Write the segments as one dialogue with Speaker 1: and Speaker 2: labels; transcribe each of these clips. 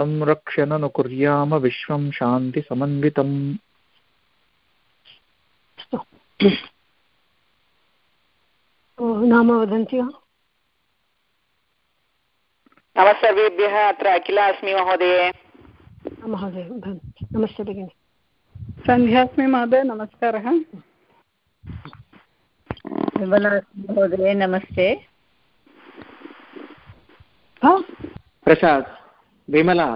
Speaker 1: संरक्ष्यननुकुर्याम विश्वं शान्तिसमन्वितम्
Speaker 2: नाम वदन्ति वा?
Speaker 3: नमः सर्वेभ्यः अत्र अखिला अस्मि महोदये।
Speaker 2: महोदय नमस्ते भगिनि।
Speaker 4: सन्ध्यास्मि महोदय नमस्कारः।
Speaker 5: विमला महोदये नमस्ते।
Speaker 6: प्रसाद्। विमला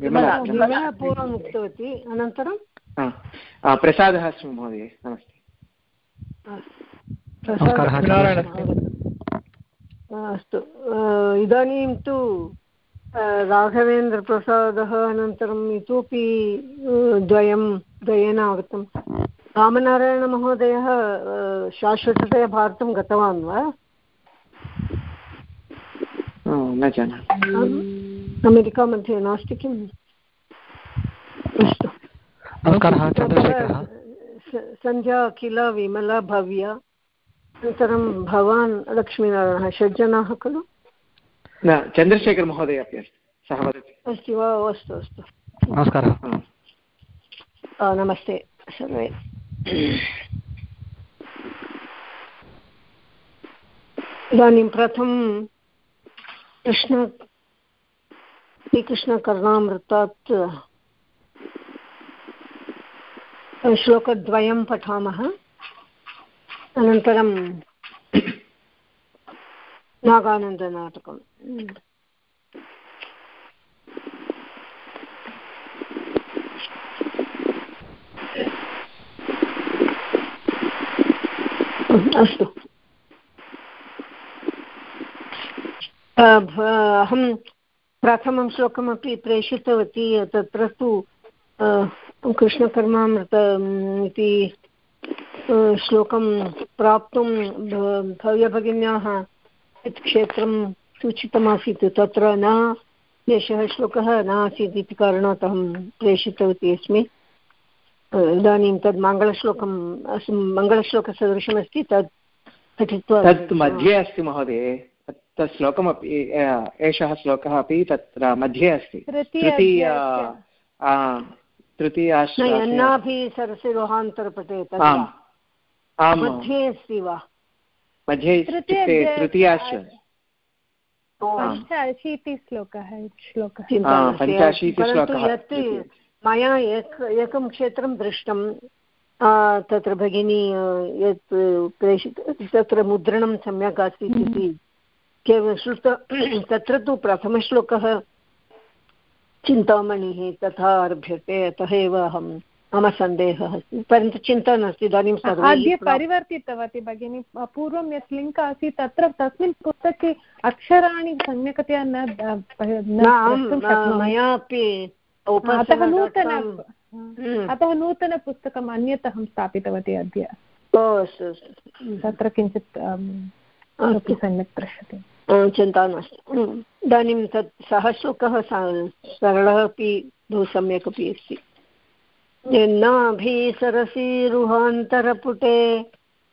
Speaker 2: विमला पूर्वम् उक्तवती अनन्तरं
Speaker 6: प्रसादः अस्मि महोदय नमस्ते
Speaker 2: अस्तु इदानीं तु राघवेन्द्रप्रसादः अनन्तरम् इतोपि द्वयं द्वयेन आगतं रामनारायणमहोदयः शाश्वततया भारतं गतवान् वा
Speaker 6: न जानामि
Speaker 2: अमेरिका मध्ये नास्ति किम् अस्तु सन्ध्या किल विमला भव्य अनन्तरं भवान् लक्ष्मीनारायणः षड्जनाः खलु
Speaker 6: न चन्द्रशेखरमहोदय अपि अस्ति सः वदति
Speaker 2: अस्ति वा अस्तु अस्तु
Speaker 7: नमस्कारः
Speaker 2: नमस्ते सर्वे इदानीं प्रथमं कृष्ण श्रीकृष्णकर्णामृतात् श्लोकद्वयं पठामः। अनन्तरं नागानन्दनाटकम्। अस्तु। अहं प्रथमं श्लोकमपि प्रेषितवती, तत्र तु कृष्णकर्मामृत इति श्लोकं प्राप्तुं भव्यभगिन्याः यत् क्षेत्रं सूचितमासीत्, तत्र न एषः श्लोकः नासीत् इति कारणात् अहं प्रेषितवती अस्मि। इदानीं तद् मङ्गलश्लोकं मङ्गलश्लोकसदृशमस्ति, तत् पठित्वा
Speaker 6: तत् मध्ये अस्ति महोदय। तत् श्लोकमपि एषः श्लोकः अपि तत्र मध्ये अस्ति। तृतीय
Speaker 2: तृतीयाभिः अस्ति वा?
Speaker 6: मध्ये इत्युक्ते तृतीयाश्च
Speaker 4: पञ्चाशीतिश्लोकः
Speaker 6: पञ्चाशीतिश्लोकः
Speaker 2: यत् मया एक एकं क्षेत्रं दृष्टं तत्र भगिनी यत् प्रेषित तत्र मुद्रणं सम्यक् आसीत् इति केवलं श्रुत तत्र तु प्रथमश्लोकः चिन्तामणिः तथा आरभ्यते अतः एव अहं मम सन्देहः। अस्ति परन्तु चिन्ता नास्ति इदानीं
Speaker 4: अद्य परिवर्तितवती भगिनी पूर्वं यत् लिङ्क् आसीत् तत्र तस्मिन् पुस्तके अक्षराणि सम्यक्तया न
Speaker 2: मयापि
Speaker 4: अतः नूतन अतः नूतनपुस्तकम् अन्यत् अहं स्थापितवती अद्य।
Speaker 2: अस्तु अस्तु।
Speaker 4: तत्र किञ्चित् सम्यक् दृश्यते।
Speaker 2: चिन्ता नास्ति इदानीं तत् सः श्लोकः सरलः अपि बहु सम्यक् अपि अस्ति। यन्नाभीसरसीरुहान्तरपुटे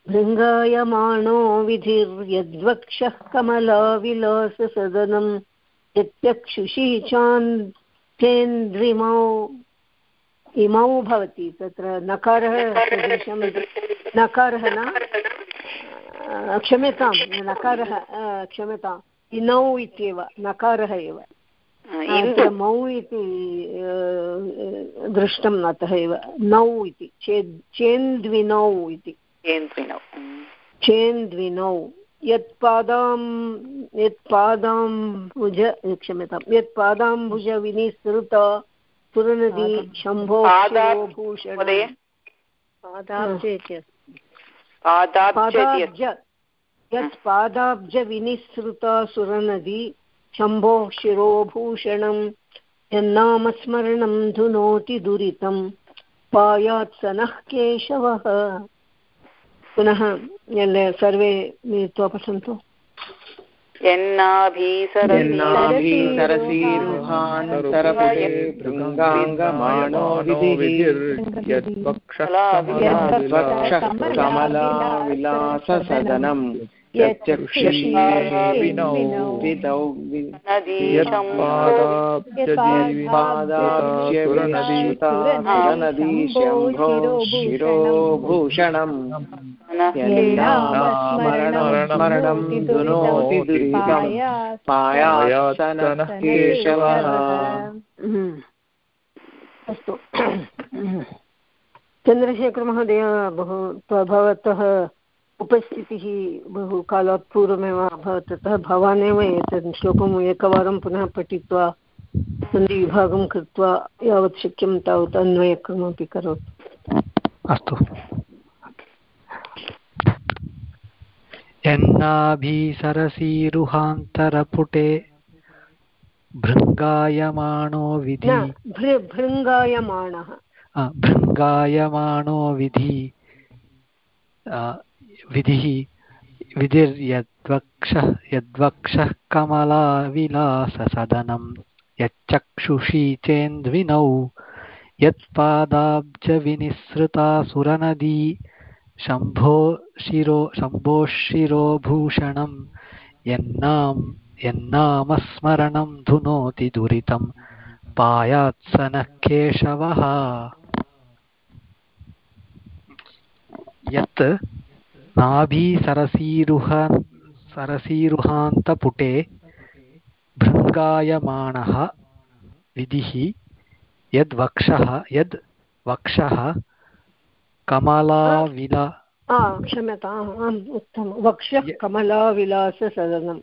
Speaker 2: भृङ्गायमाणो विधिर्यद्वक्षः कमलाविलाससदनं यत्यक्षुषी चान्तेन्द्रिमौ इमौ भवति तत्र नकारः सदृशं नकारः न। क्षम्यतां नकारः क्षम्यताम् इनौ इत्येव नकारः एव। मौ इति दृष्टम् अतः एव। नौ इति चेद् चेन्द्विनौ इति। चेन्द्विनौ यत्पादां यत्पादाम्बुज क्षम्यतां यत्पादाम्बुजविनिसृत सुरनदी शम्भो भूषण। यत् पादाब्जविनिसृता सुरनदी शम्भोः शिरोभूषणं यन्नामस्मरणं धुनोति दुरितं पायात् स नः केशवः। पुनः सर्वे मिलित्वा पठन्तु।
Speaker 6: यन्नाभीसरसीरुहान्तरपदे भृङ्गाङ्गमाणो विधिः कमलाविलाससदनम् यच्चक्षुषीविनौ सुरनदीशम्भो शिरोभूषणम् स्मरणं धुनोति दुरितं पायासनः केशवः
Speaker 2: अस्तु चन्द्रशेखरमहोदय बहु भवतः उपस्थितिः बहु कालात् पूर्वमेव अभवत्। अतः भवानेव एतत् श्लोकम् एकवारं पुनः पठित्वा सन्धिविभागं कृत्वा यावत् शक्यं तावत् अन्वयक्रमपि करोतु।
Speaker 7: अस्तु। यन्नाभिसरसीरुहान्तरपुटे भृङ्गायमाणो विधि
Speaker 2: भृङ्गायमाणः।
Speaker 7: भृङ्गायमाणो विधि विधिः विधिर्यद्वक्षः, यद्वक्षः कमलाविलाससदनं, यच्चक्षुषी चेन्द्विनौ यत्पादाब्जविनिसृता सुरनदी शम्भो शिरो, शम्भोः शिरोभूषणं यन्नाम यन्नामस्मरणं धुनोति दुरितं, पायात्सनः केशवः। यत् नाभीसरसीरुह सरसीरुहान्तपुटे भृङ्गायमाणः विधिः यद्वक्षः यद् वक्षः कमलाविला
Speaker 2: क्षम्यताम् आम् उत्तमं। वक्षः कमलाविलाससदनम्।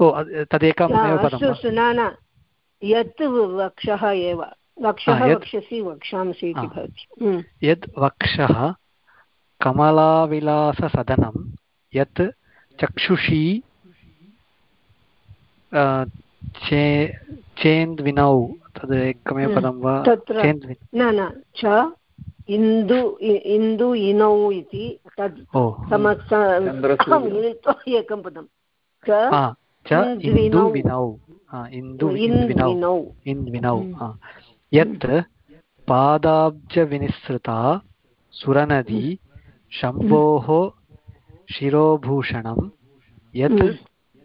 Speaker 7: ओ
Speaker 2: न न यत् वक्षः एव। वक्षः वक्षसि वक्षांसि इति भवति।
Speaker 7: यद् वक्षः कमलाविलाससदनं यत् चक्षुषी चे चेन्द्विनौ तद् एकमेव पदं वा?
Speaker 2: न न च इन्दु इन्दु इनौ इति तद् मिलित्वा एकं पदं।
Speaker 7: इन्दुविनौ। इन्द्विनौ। यत् पादाब्जविनिसृता सुरनदी शम्भोः शिरोभूषणं यत्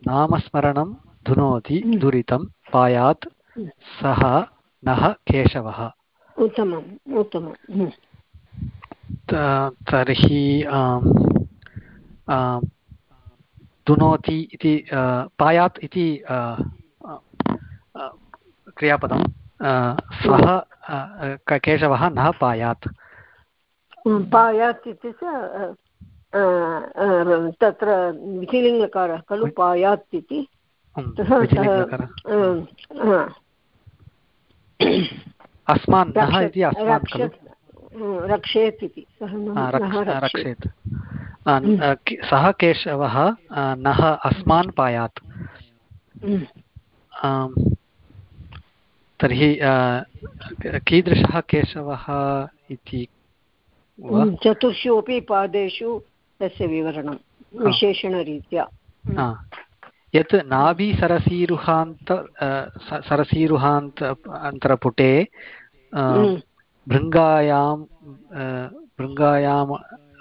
Speaker 7: नामस्मरणं धुनोति दुरितं पायात् सः नः केशवः।
Speaker 2: उत्तमम् उत्तमम्।
Speaker 7: तर्हि धुनोति इति पायात् इति क्रियापदं सः केशवः न पायात्।
Speaker 2: पायात् इत्युक्ते तत्र विधिलिङ्गकारः खलु पायात् इति
Speaker 7: अस्मान् इति
Speaker 2: रक्षेत् इति।
Speaker 7: रक्षेत्। सः केशवः नः अस्मान् पायात्। तर्हि कीदृशः केशवः इति
Speaker 2: चतुर्षु अपि पादेषु तस्य विवरणं विशेषणरीत्या।
Speaker 7: यत् नाभिसरसीरुहान्त सरसीरुहान्त अन्तरपुटे भृङ्गायां भृङ्गायां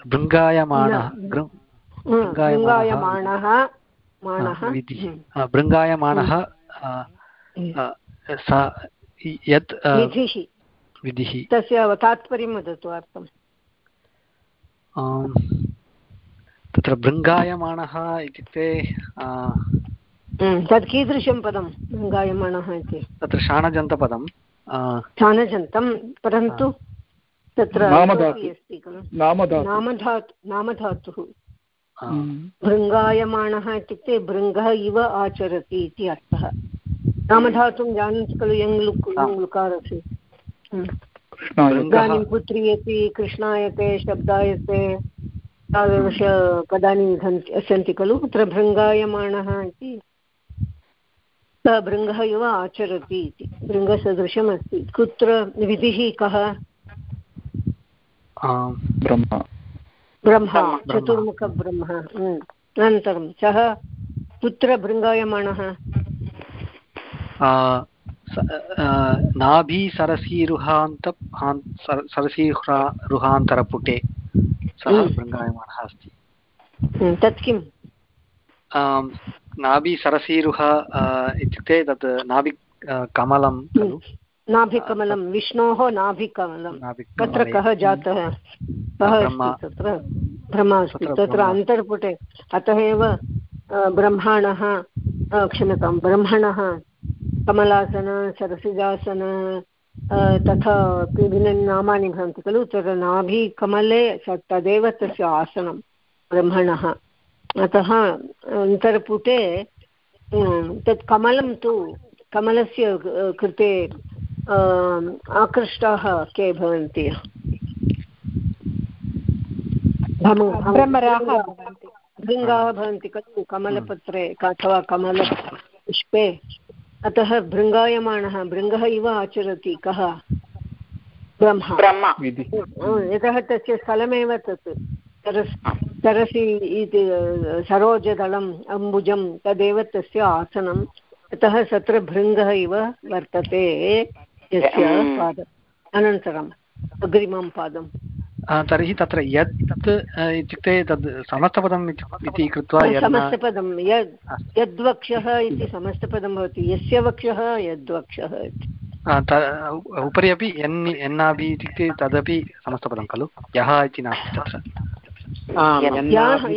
Speaker 7: भृङ्गायमाणः
Speaker 2: भृङ्गायमाणः
Speaker 7: भृङ्गायमाणः यत् विधिः।
Speaker 2: तस्य तात्पर्यं वदतु अर्थम्।
Speaker 7: तत्र भृङ्गायमाणः इत्युक्ते
Speaker 2: तत् कीदृशं पदं भृङ्गायमाणः इति।
Speaker 7: तत्र शाणजन्तपदं
Speaker 2: शाणजन्तं परन्तु तत्र अस्ति खलु। नामधातु। नामधातुः भृङ्गायमाणः इत्युक्ते भृङ्गः इव आचरति इति अर्थः। नामधातुं जानन्ति खलु यङ् लुक् लुकारस्य इदानीं पुत्रीयति कृष्णायते शब्दायते तादृशपदानि सन्ति खलु तत्र भृङ्गायमाणः इति। सः भृङ्गः इव आचरति इति। भृङ्गसदृशम् अस्ति कुत्र विधिः कः?
Speaker 1: ब्रह्म।
Speaker 2: ब्रह्मा चतुर्मुखब्रह्म। अनन्तरं सः कुत्र भृङ्गायमाणः?
Speaker 7: नाभि सरसीरुहान्त सरसीरुहा रुहान्तरपुटे सः भृङ्गायमानः अस्ति
Speaker 2: तत् किम्
Speaker 7: नाभि सरसीरुह इत्युक्ते तत् नाभि कमलं खलु
Speaker 2: नाभिकमलं विष्णोः नाभिकमलं तत्र कः जातः कः तत्र ब्रह्मा अस्ति तत्र अन्तर्पुटे अतः एव ब्रह्माणः क्षम्यतां ब्रह्मणः कमलासन सरसिजासन तथा विभिन्नानि नामानि भवन्ति खलु? तत्र नाभिकमले तदेव तस्य आसनं ब्रह्मणः। अतः अन्तर्पुटे तत् कमलं तु कमलस्य कृते आकृष्टाः के भवन्ति। भृङ्गाः भवन्ति खलु? कमलपत्रे अथवा कमलपुष्पे। अतः भृङ्गायमाणः भृङ्गः इव आचरति कः? ब्रह्मा। यतः तस्य स्थलमेव तत्। सरस् सरसि इति सरोजदलम् अम्बुजं तदेव तस्य आसनम्। अतः तत्र भृङ्गः इव वर्तते यस्य पाद अनन्तरम् अग्रिमं पादं
Speaker 7: तर्हि तत्र यत् इत्युक्ते तद् समस्तपदम् इति कृत्वा
Speaker 2: समस्तपदं यद् यद्वक्षः इति समस्तपदं भवति। यस्य वक्षः यद्वक्षः इति।
Speaker 7: उपरि अपि एन् एन्नाभि इत्युक्ते तदपि समस्तपदं खलु। यः इति नास्ति तत्र।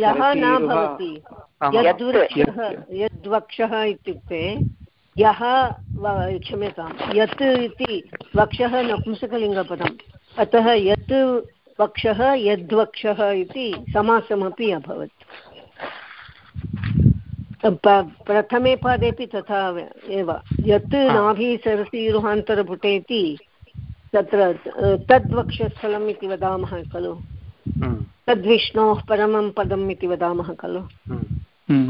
Speaker 2: यः न भवति। यद्वृक्षः यद्वक्षः इत्युक्ते यः क्षम्यतां यत् इति वक्षः नपुंसकलिङ्गपदम् अतः यत् वक्षः यद्वक्षः इति समासमपि अभवत्। प्रथमे पादेपि तथा एव। यत् नाभि सरसीरुहान्तरपुटे इति तत्र तद्वक्षस्थलम् इति वदामः खलु। तद्विष्णोः परमं पदम् इति वदामः खलु।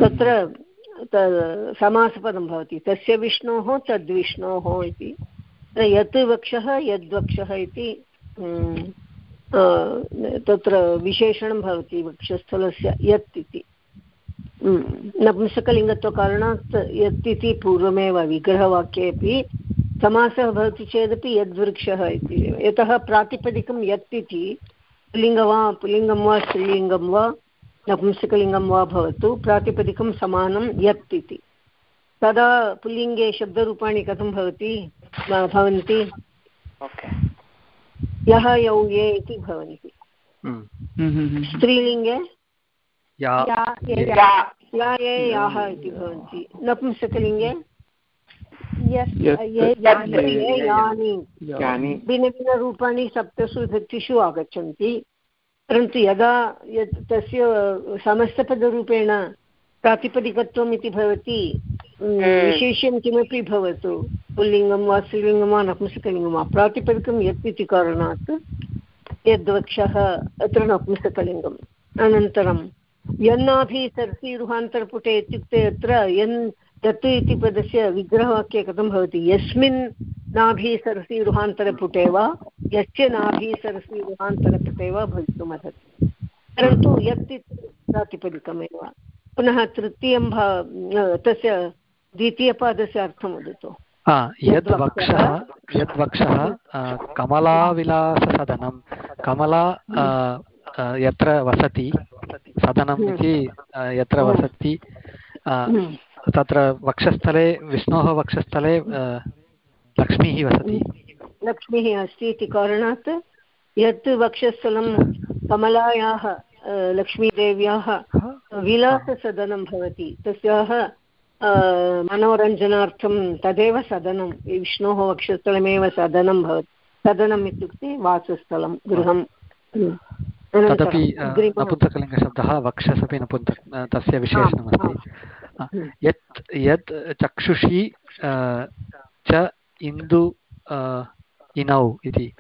Speaker 2: तत्र समासपदं भवति। तस्य विष्णोः तद्विष्णोः इति। यत् वक्षः यद्वक्षः इति तत्र विशेषणं भवति वक्षस्थलस्य यत् इति। नपुंसकलिङ्गत्वकारणात् यत् इति पूर्वमेव विग्रहवाक्ये अपि समासः भवति चेदपि यद्वृक्षः इति। यतः प्रातिपदिकं यत् इति, पुल्लिङ्गं वा पुल्लिङ्गं वा, स्त्रीलिङ्गं वा, नपुंसकलिङ्गं वा भवतु, प्रातिपदिकं समानं यत् इति। तदा पुल्लिङ्गे शब्दरूपाणि कथं भवति? भवन्ति? यः यौ ये इति भवन्ति। स्त्रीलिङ्गे या। ये याः इति भवन्ति। नपुंसकलिङ्गे भिन्नभिन्नरूपाणि सप्तसु विभक्तिषु आगच्छन्ति। परन्तु यदा यत् तस्य समस्तपदरूपेण प्रातिपदिकत्वम् इति भवति विशेष्यं किमपि भवतु पुल्लिङ्गं वा स्त्रीलिङ्गं वा नपुंसकलिङ्गं वा प्रातिपदिकं यत् इति कारणात् यद्वक्षः अत्र नपुंसकलिङ्गम् अनन्तरं यन्नाभि सर्सीरुहान्तरपुटे इत्युक्ते अत्र यन् तत् इति पदस्य विग्रहवाक्ये कथं भवति यस्मिन् नाभि सरसीरुहान्तरपुटे वा यस्य नाभि सरसीरुहान्तरपुटे वा भवितुमर्हति परन्तु यत् प्रातिपदिकमेव पुनः तृतीयं भा तस्य द्वितीयपादस्य अर्थं वदतु
Speaker 7: यद्वक्षः यद्वक्षः कमलाविलाससदनं कमला यत्र वसति सदनम् इति यत्र वसति तत्र वक्षस्थले विष्णोः वक्षस्थले लक्ष्मीः वसति।
Speaker 2: लक्ष्मीः अस्ति इति कारणात् यत् वक्षस्थलं कमलायाः लक्ष्मीदेव्याः विलाससदनं भवति तस्याः मनोरञ्जनार्थं तदेव सदनं विष्णोः वक्षस्थलमेव सदनं भवति। सदनम् इत्युक्ते वासस्थलं गृहं।
Speaker 7: तदपि नपुंसकलिङ्गशब्दः वक्षस् अपि नपुंस तस्य विशेषणमस्ति। यत् यत् चक्षुषी च इन्दु इनौ इति।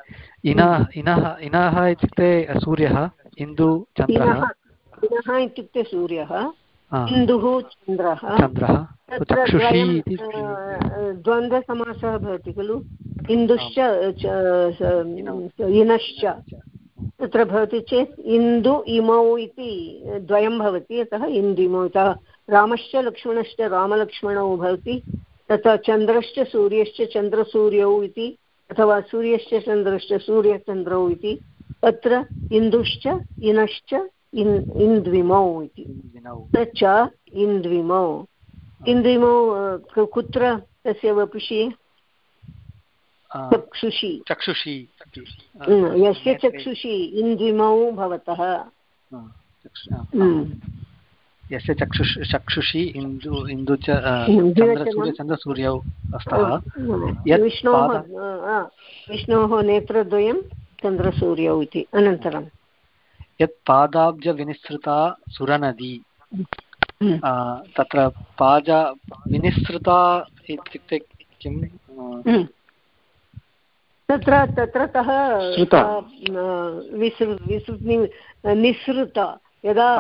Speaker 7: इनः इनः इनः इत्युक्ते सूर्यः इन्दु चन्द्रः।
Speaker 2: इनः इत्युक्ते सूर्यः। इन्दुः चन्द्रः।
Speaker 7: चन्द्रः
Speaker 2: द्वन्द्वसमासः भवति खलु? इन्दुश्च इनश्च। तत्र भवति चेत् इन्दु इमौ इति द्वयं भवति अतः इन्दुमौ। इतः रामश्च लक्ष्मणश्च रामलक्ष्मणौ भवति तथा चन्द्रश्च सूर्यश्च चन्द्रसूर्यौ इति अथवा सूर्यश्च चन्द्रश्च सूर्यचन्द्रौ इति। तत्र इन्दुश्च इनश्च इन् इन्द्विमौ इति च इन्द्विमौ इन्द्रिमौ कुत्र तस्य वपुषि चक्षुषि
Speaker 7: चक्षुषी
Speaker 2: यस्य चक्षुषि इन्द्रिमौ भवतः
Speaker 7: यस्य चक्षुष चक्षुषी इन्दु इन्दु च चन्द्रसूर्यौ स्तः
Speaker 2: विष्णोः विष्णोः नेत्रद्वयं चन्द्रसूर्यौ इति अनन्तरं
Speaker 7: यत् पादाब्जविनिसृता सुरनदी।
Speaker 2: हम्म,
Speaker 7: तत्र पाज विनिसृता इत्युक्ते किं
Speaker 2: हम्म। तत्र तत्रतः निःसृत। यदा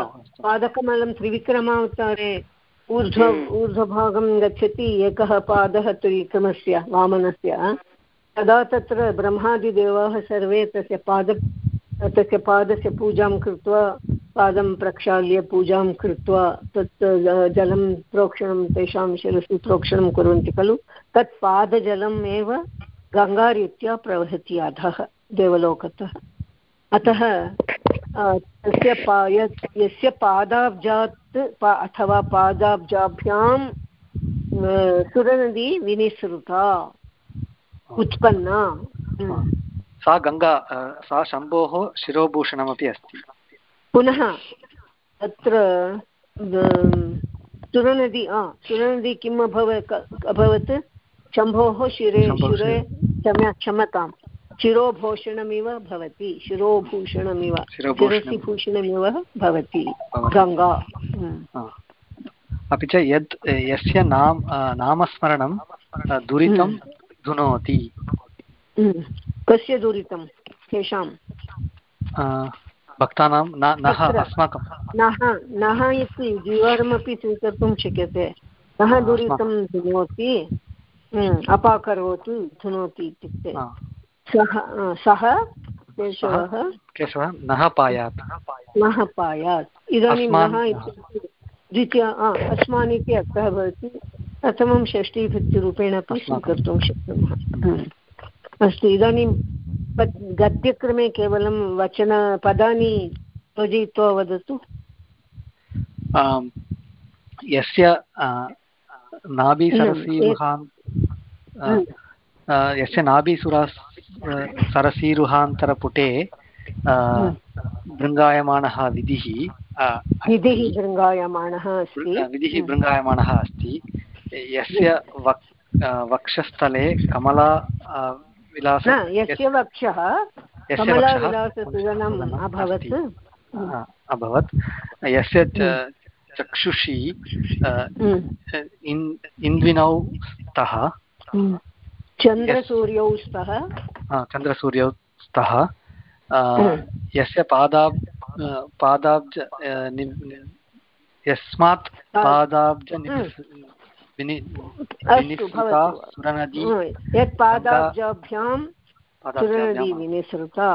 Speaker 2: पादकमलं त्रिविक्रमावतारे ऊर्ध्व ऊर्ध्वभागं गच्छति एकः पादः त्रिविक्रमस्य वामनस्य तदा तत्र ब्रह्मादिदेवाः सर्वे तस्य पाद तस्य पादस्य पूजां कृत्वा, पादं प्रक्षाल्य पूजां कृत्वा, तत् जलं प्रोक्षणं, तेषां शिरसि प्रोक्षणं कुर्वन्ति खलु तत् पादजलम् एव गङ्गारीत्या प्रवहति अधः, देवलोकतः अतः तस्य पा यस्य पादाब्जात्, पा, अथवा पादाब्जाभ्यां सुरनदी विनिसृता, उत्पन्ना।
Speaker 7: सा गङ्गा सा शम्भोः शिरोभूषणमपि अस्ति।
Speaker 2: पुनः अम्, सुरनदी आ सुरनदी किम् अभवत् अभवत्? शम्भोः शिरे शिरे क्षम्या क्षमतां शिरोभूषणमिव भवति शिरोभूषणमिव शिरसि भूषणमिव भवति। गङ्गा। हम्म।
Speaker 7: अपि च यद् यस्य नाम नामस्मरणं दुरितं धुनोति।
Speaker 2: हम्म। कस्य दुरितं केषां
Speaker 7: भक्तानां न नः
Speaker 2: तत्र।
Speaker 7: अस्माकं।
Speaker 2: नः नः इति द्विवारमपि स्वीकर्तुं शक्यते। नः दुरितं धुनोति हम्म, अपाकरोतु धुनोति इत्युक्ते। सः सः केशवः।
Speaker 7: केशवः नः पायात्।
Speaker 2: नः पायात्। इदानीं नः इत्युक्ते द्वितीय अस्मान् इति अर्थः भवति प्रथमं षष्ठीभक्तिरूपेण अपि स्वीकर्तुं शक्नुमः। हम्म। अस्तु इदानीं गद्यक्रमे केवलं वचनपदानि योजयित्वा वदतु।
Speaker 7: यस्य नाभिसरसीरुहान्
Speaker 2: हम्म।
Speaker 7: यस्य नाभिसुरा सरसीरुहान्तरपुटे भृङ्गायमाणः विधिः
Speaker 2: विधिः भृङ्गायमाणः अस्ति।
Speaker 7: विधिः भृङ्गायमाणः अस्ति। यस्य वक् वक्षस्थले कमला विलास
Speaker 2: यस्य वक्षः अभवत्।
Speaker 7: अभवत्। यस्य च- चक्षुषी
Speaker 2: हम्म।
Speaker 7: इन् इन्द्विनौ स्तः।
Speaker 2: हम्म। चन्द्रसूर्यौ स्तः।
Speaker 7: चन्द्रसूर्यौ स्तः।
Speaker 2: हम्म।
Speaker 7: यस्य पादाब् पादाब्ज यस्मात् पादाब्ज
Speaker 2: यत् पादाब्जाभ्यां सुरनदी विनिसृता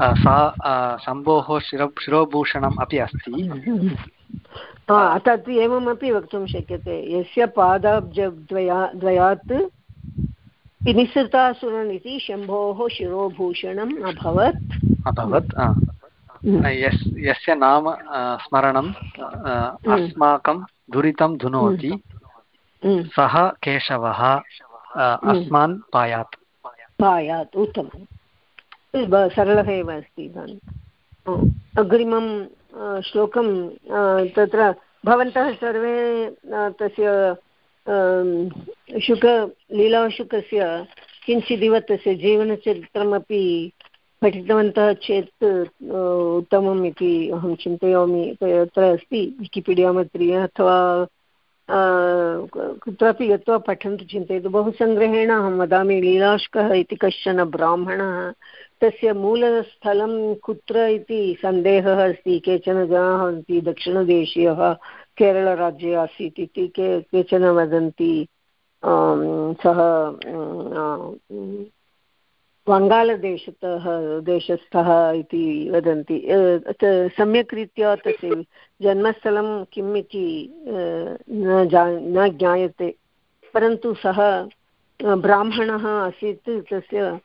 Speaker 7: सा शम्भोः शिरो शिरोभूषणम् अपि अस्ति।
Speaker 2: तत् एवमपि वक्तुं शक्यते। यस्य पादाब्जद्वया द्वयात् विनिसृता सुरनिति शम्भोः शिरोभूषणम् अभवत्।
Speaker 7: अभवत् यस्य नाम आ, स्मरणं आ, अस्माकं दुरितं धुनोति। सः केशवः अस्मान् पायात्।
Speaker 2: पायात् उत्तमं सरलः एव अस्ति इदानीं। हा, अग्रिमं श्लोकं तत्र भवन्तः सर्वे तस्य अं, शुक लीलाशुकस्य किञ्चिदिव तस्य जीवनचरित्रमपि पठितवन्तः चेत् अ, उत्तमम् इति अहं चिन्तयामि। तत्र अस्ति विकिपीडिया मध्ये अथवा अ, कुत्रापि गत्वा पठन्तु चिन्तयतु। बहुसङ्ग्रहेण अहं वदामि लीलाश्कः इति कश्चन ब्राह्मणः तस्य मूलस्थलं कुत्र इति सन्देहः अस्ति केचन जनाः वदन्ति दक्षिणदेशीयः केरळराज्ये आसीत् इति के केचन वदन्ति सः वङ्गालदेशतः, देशस्थः इति वदन्ति। सम्यक् रीत्या तस्य जन्मस्थलं किम् इति न जा, न ज्ञायते। परन्तु सः ब्राह्मणः आसीत्, तस्य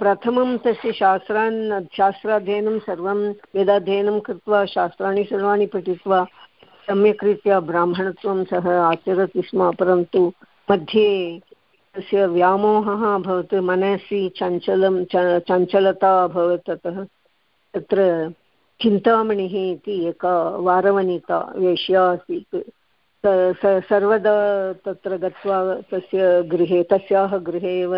Speaker 2: प्रथमं तस्य शास्त्रान्, शास्त्राध्ययनं सर्वं, वेदाध्ययनं कृत्वा, शास्त्राणि सर्वाणि पठित्वा सम्यक् रीत्या ब्राह्मणत्वं सः आचरति स्म। परन्तु मध्ये तस्य व्यामोहः अभवत् मनसि चञ्चलं चञ्चलता अभवत् ततः। तत्र चिन्तामणिः इति एका वारवनिता वेश्या आसीत्। सर्वदा तत्र गत्वा तस्य गृहे, तस्याः गृहे एव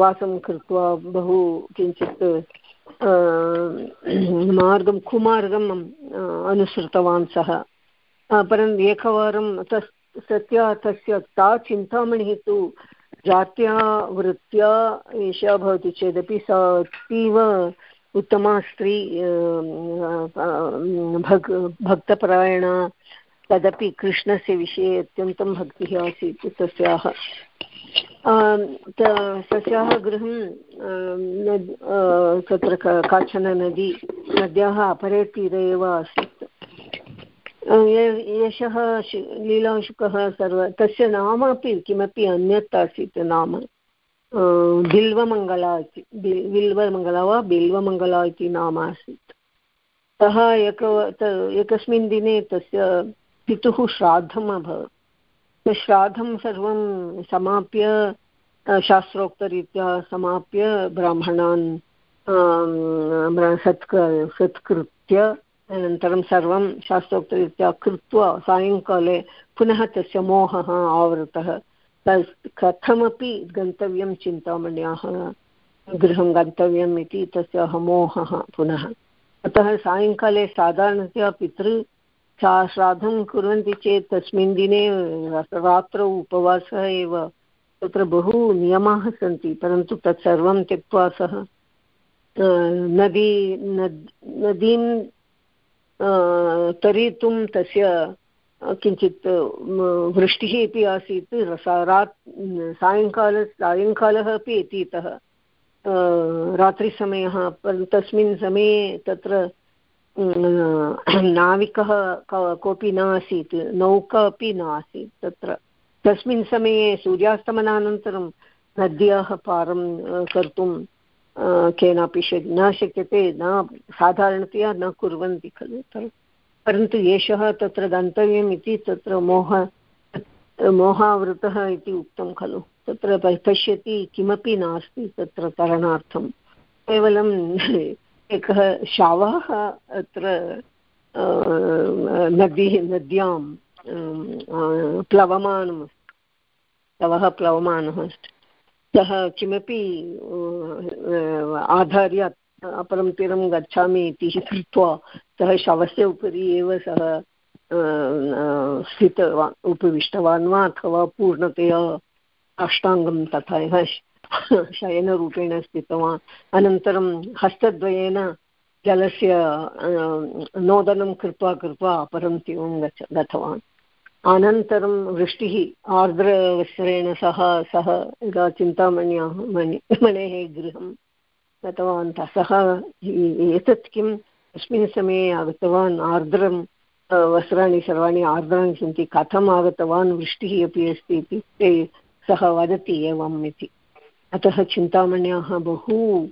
Speaker 2: वासं कृत्वा बहु किञ्चित् मार्गं, कुमार्गम् अनुसृतवान् सः। परन्तु एकवारं तस् सत्या तस्य ता चिन्तामणिः तु जात्या वृत्त्या एषा भवति चेदपि सा अतीव उत्तमा स्त्री भक् भक्तपरायणा, तदपि कृष्णस्य विषये अत्यन्तं भक्तिः आसीत् तस्याः। तस्याः गृहं तत्र काचन नदी, नद्याः अपरे तीरे एव आसीत्। एषः लीलाशुकः सर्व, तस्य नाम अपि किमपि अन्यत् आसीत् नाम। बिल्वमङ्गला इति बिल्वमङ्गला वा बिल्वमङ्गला इति नाम आसीत्। सः एक एकस्मिन् दिने तस्य पितुः श्राद्धम् अभवत्। श्राद्धं सर्वं समाप्य शास्त्रोक्तरीत्या समाप्य ब्राह्मणान् सत्क, सत्कृत्य अनन्तरं सर्वं शास्त्रोक्तरीत्या कृत्वा सायङ्काले पुनः तस्य मोहः आवृतः। कथमपि गन्तव्यं चिन्तामण्याः गृहं गन्तव्यम् इति तस्याः मोहः पुनः। अतः सायङ्काले साधारणतया पितृ सा श्राद्धं कुर्वन्ति चेत् तस्मिन् दिने रात्रौ उपवासः एव तत्र बहु नियमाः सन्ति, परन्तु तत्सर्वं त्यक्त्वा सः नदी, नदीं तरितुं तस्य किञ्चित् वृष्टिः अपि आसीत् रात्, सायङ्काल, सायङ्कालः अपि अतीतः। रात्रिसमयः तस्मिन् समये तत्र नाविकः कोऽपि न आसीत्, नौका अपि न आसीत् तत्र। तस्मिन् समये सूर्यास्तमनानन्तरं नद्याः पारं कर्तुं केनापि न शक्यते, न साधारणतया न कुर्वन्ति खलु परन्तु एषः तत्र गन्तव्यम् इति तत्र मोह, मोहावृतः इति उक्तं खलु। तत्र पश्यति किमपि नास्ति तत्र तरणार्थं। केवलं एकः शावः अत्र नदी, नद्यां प्लवमानम् शवः प्लवमानः अस्ति। सः किमपि आधार्य अपरं तीरं गच्छामि इति कृत्वा सः शवस्य उपरि एव सः स्थितवान्, उपविष्टवान् वा अथवा पूर्णतया अष्टाङ्गं तथा एव शयनरूपेण स्थितवान्। अनन्तरं हस्तद्वयेन जलस्य नोदनं कृत्वा कृत्वा अपरं तीरं गच्छ, गतवान्। अनन्तरं वृष्टिः आर्द्रवस्त्रेण सह सः यदा चिन्तामण्याः मणि मणेः गृहं गतवान् सः एतत् किं? तस्मिन् समये आगतवान् आर्द्रं वस्त्राणि सर्वाणि आर्द्राणि सन्ति, कथम् आगतवान्, वृष्टिः अपि अस्ति इत्युक्ते सः वदति एवम् इति। अतः चिन्तामण्याः बहु,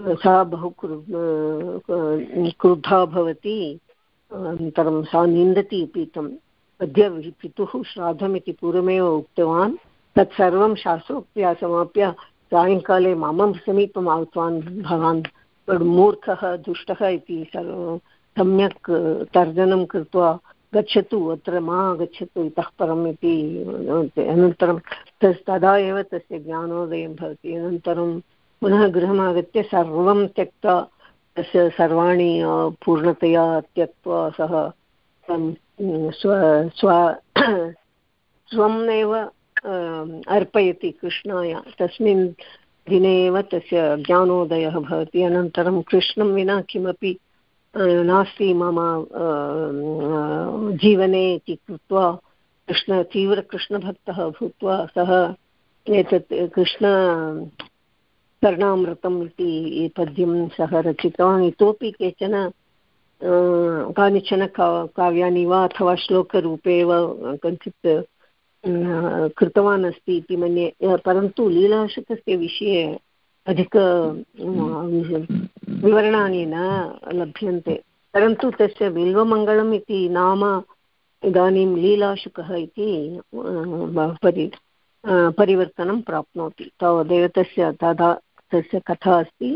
Speaker 2: सा बहु क्रुद्धा भवति, अनन्तरं सा निन्दति अपि अद्य पितुः श्राद्धमिति पूर्वमेव उक्तवान्। तत्सर्वं शास्त्रोक्त्या समाप्य सायङ्काले मम समीपम् आगतवान् भवान्। मूर्खः दुष्टः इति सम्यक् तर्जनं कृत्वा गच्छतु, अत्र मा आगच्छतु इतः परम् इति अनन्तरं तस्, तदा एव तस्य ज्ञानोदयं भवति। अनन्तरं पुनः गृहमागत्य सर्वं त्यक्त्वा तस्य सर्वाणि पूर्णतया त्यक्त्वा सः स्व स्व स्वम् एव अर्पयति कृष्णाय। तस्मिन् दिने एव तस्य ज्ञानोदयः भवति। अनन्तरं कृष्णं विना किमपि नास्ति मम जीवने इति कृत्वा, कृष्ण, तीव्रकृष्णभक्तः भूत्वा सः एतत् कृष्ण कर्णामृतम् इति पद्यं सः रचितवान्। इतोपि केचन कानिचन का काव्यानि वा अथवा श्लोकरूपे एव कञ्चित् कृतवान् अस्ति इति मन्ये। परन्तु लीलाशकस्य विषये अधिक विवरणानि न लभ्यन्ते। परन्तु तस्य बिल्वमङ्गलम् इति नाम इदानीं लीलाशुकः इति परि परिवर्तनं प्राप्नोति। तावदेव तस्य तदा तस्य कथा अस्ति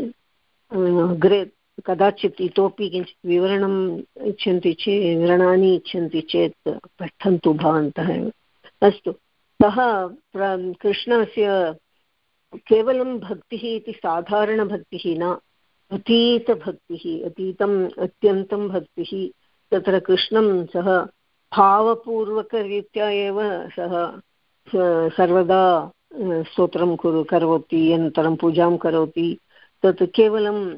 Speaker 2: अग्रे कदाचित् इतोपि किञ्चित् विवरणम् इच्छन्ति चेत् विवरणानि इच्छन्ति चेत् पठन्तु भवन्तः एव। अस्तु, सः कृष्णस्य केवलं भक्तिः इति साधारणभक्तिः न, अतीतभक्तिः, अतीतम् अत्यन्तं भक्तिः, तत्र कृष्णं सः भावपूर्वकरीत्या एव सः सर्वदा स्तोत्रं कुरु, करोति, अनन्तरं पूजां करोति, तत् केवलं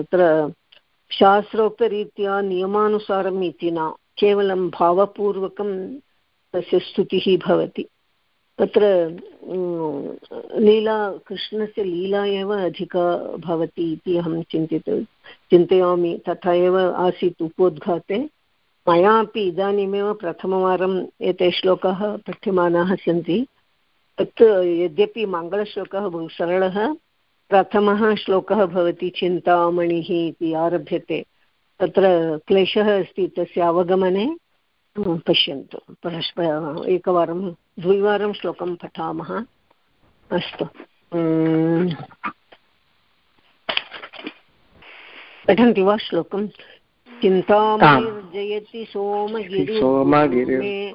Speaker 2: अत्र शास्त्रोक्तरीत्या नियमानुसारम् इति न, केवलं भावपूर्वकं तस्य स्तुतिः भवति। तत्र लीला, कृष्णस्य लीला एव अधिका भवति इति अहं चिन्तित, चिन्तयामि। तथा एव आसीत् उपोद्घाते। मयापि इदानीमेव प्रथमवारम् एते श्लोकाः पठ्यमानाः सन्ति। तत् यद्यपि मङ्गलश्लोकः बहु सरलः। प्रथमः श्लोकः भवति चिन्तामणिः इति आरभ्यते। तत्र क्लेशः अस्ति तस्य अवगमने पश्यन्तु। परस्पर एकवारं द्विवारं श्लोकं पठामः। अस्तु। पठन्ति वा श्लोकं? चिन्तामणिर्जयति सोमगिरि
Speaker 6: सोमगिरि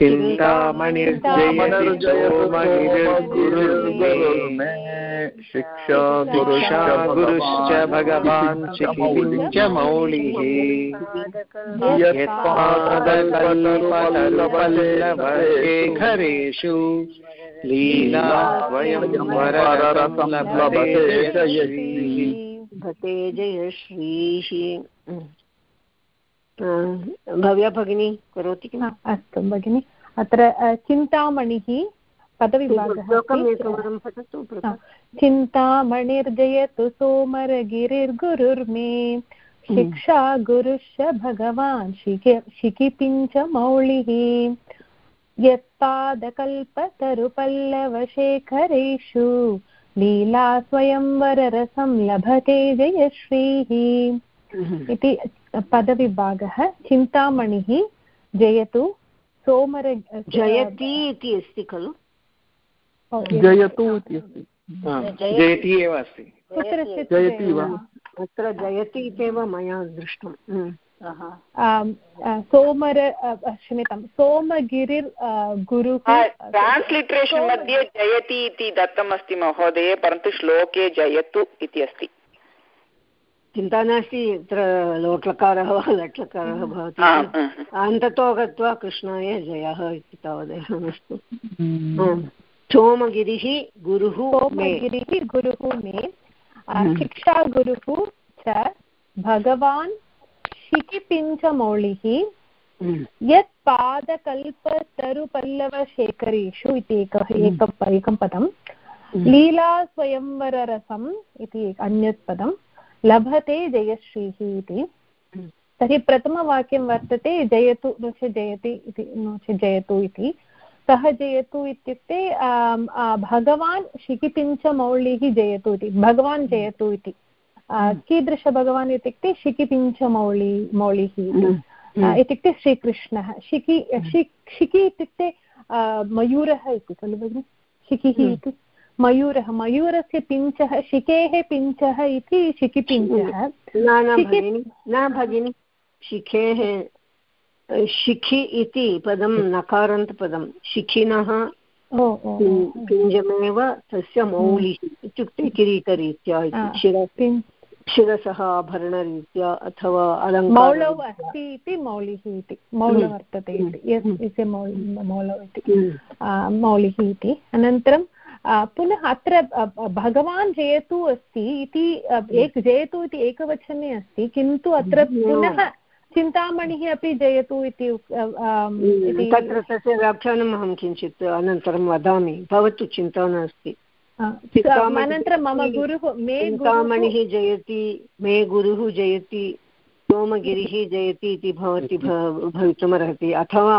Speaker 1: चिन्तामणिर्जयतिर्गुरुर्मे शिक्षा गुरुशा
Speaker 6: गुरुश्च भगवान् मौलिः लीला वयं वररसं लभते
Speaker 2: जयश्रीः भव्या भगिनी करोति किल
Speaker 4: अस्तु भगिनि। अत्र चिन्तामणिः पदविभागः चिन्तामणिर्जयतु सोमरगिरिर्गुरुर्मे शिक्षा गुरुश्च भगवान् शिखि शिखिपिञ्च मौलिः यत्पादकल्पतरुपल्लवशेखरेषु लीला स्वयंवररसं लभते जयश्रीः इति पदविभागः चिन्तामणिः जयतु सोमर
Speaker 2: जयति इति अस्ति खलु?
Speaker 1: जयतु इति अस्ति।
Speaker 6: जयति एव अस्ति।
Speaker 1: जयति वा?
Speaker 2: अत्र जयति इत्येव मया दृष्टं।
Speaker 4: सोमर क्षम्यतां सोमगिरिर् गुरुः
Speaker 3: ट्रान्स्लिट्रेशन् मध्ये जयति इति दत्तमस्ति महोदये परन्तु श्लोके जयतु इति अस्ति।
Speaker 2: चिन्ता नास्ति तत्र लोट्लकारः वा लट्लकारः भवति। अन्ततो गत्वा कृष्णाय जयः इति तावदेव अस्तु। सोमगिरिः गुरुः
Speaker 4: सोमगिरिः गुरुः मे। शिक्षा गुरुः च भगवान् शिकिपिञ्चमौलिः यत् पादकल्पतरुपल्लवशेखरेषु इति एकः एकं एकं पदं लीला स्वयंवररसम् इति अन्यत् पदं लभते जयश्रीः इति। तर्हि प्रथमवाक्यं वर्तते जयतु नो चेत् जयति इति नो चेत् जयतु इति। सः जयतु इत्युक्ते भगवान् शिकिपिञ्चमौलिः जयतु इति। भगवान् जयतु इति। कीदृशभगवान् इत्युक्ते शिकिपिञ्चमौलि मौलिः इत्युक्ते श्रीकृष्णः। शिखि शिखि इत्युक्ते मयूरः इति खलु भगिनि? शिखिः इति। मयूरः मयूरस्य पिञ्चः शिखेः पिञ्चः इति शिखिपिञ्चः।
Speaker 2: न भगिनि शिखेः शिखि इति पदं नकारान्तपदं। शिखिनः पिञ्जमेव तस्य मौलिः इत्युक्ते किरीटरीत्या इति। शिरसः आभरणरीत्या अथवा
Speaker 4: मौलौ अस्ति इति मौलिः इति। मौल वर्तते इति। मौलौ इति। मौलिः इति। अनन्तरं पुनः अत्र भगवान् जयतु अस्ति इति एक जयतु इति एकवचने अस्ति किन्तु अत्र पुनः चिन्तामणिः अपि जयतु इति
Speaker 2: तत्र तस्य व्याख्यानम् अहं किञ्चित् अनन्तरं वदामि भवतु चिन्ता नास्ति।
Speaker 4: अनन्तरं मम गुरुः मे
Speaker 2: चिन्तामणिः जयति मे गुरुः जयति सोमगिरिः जयति इति भवति भवितुमर्हति। अथवा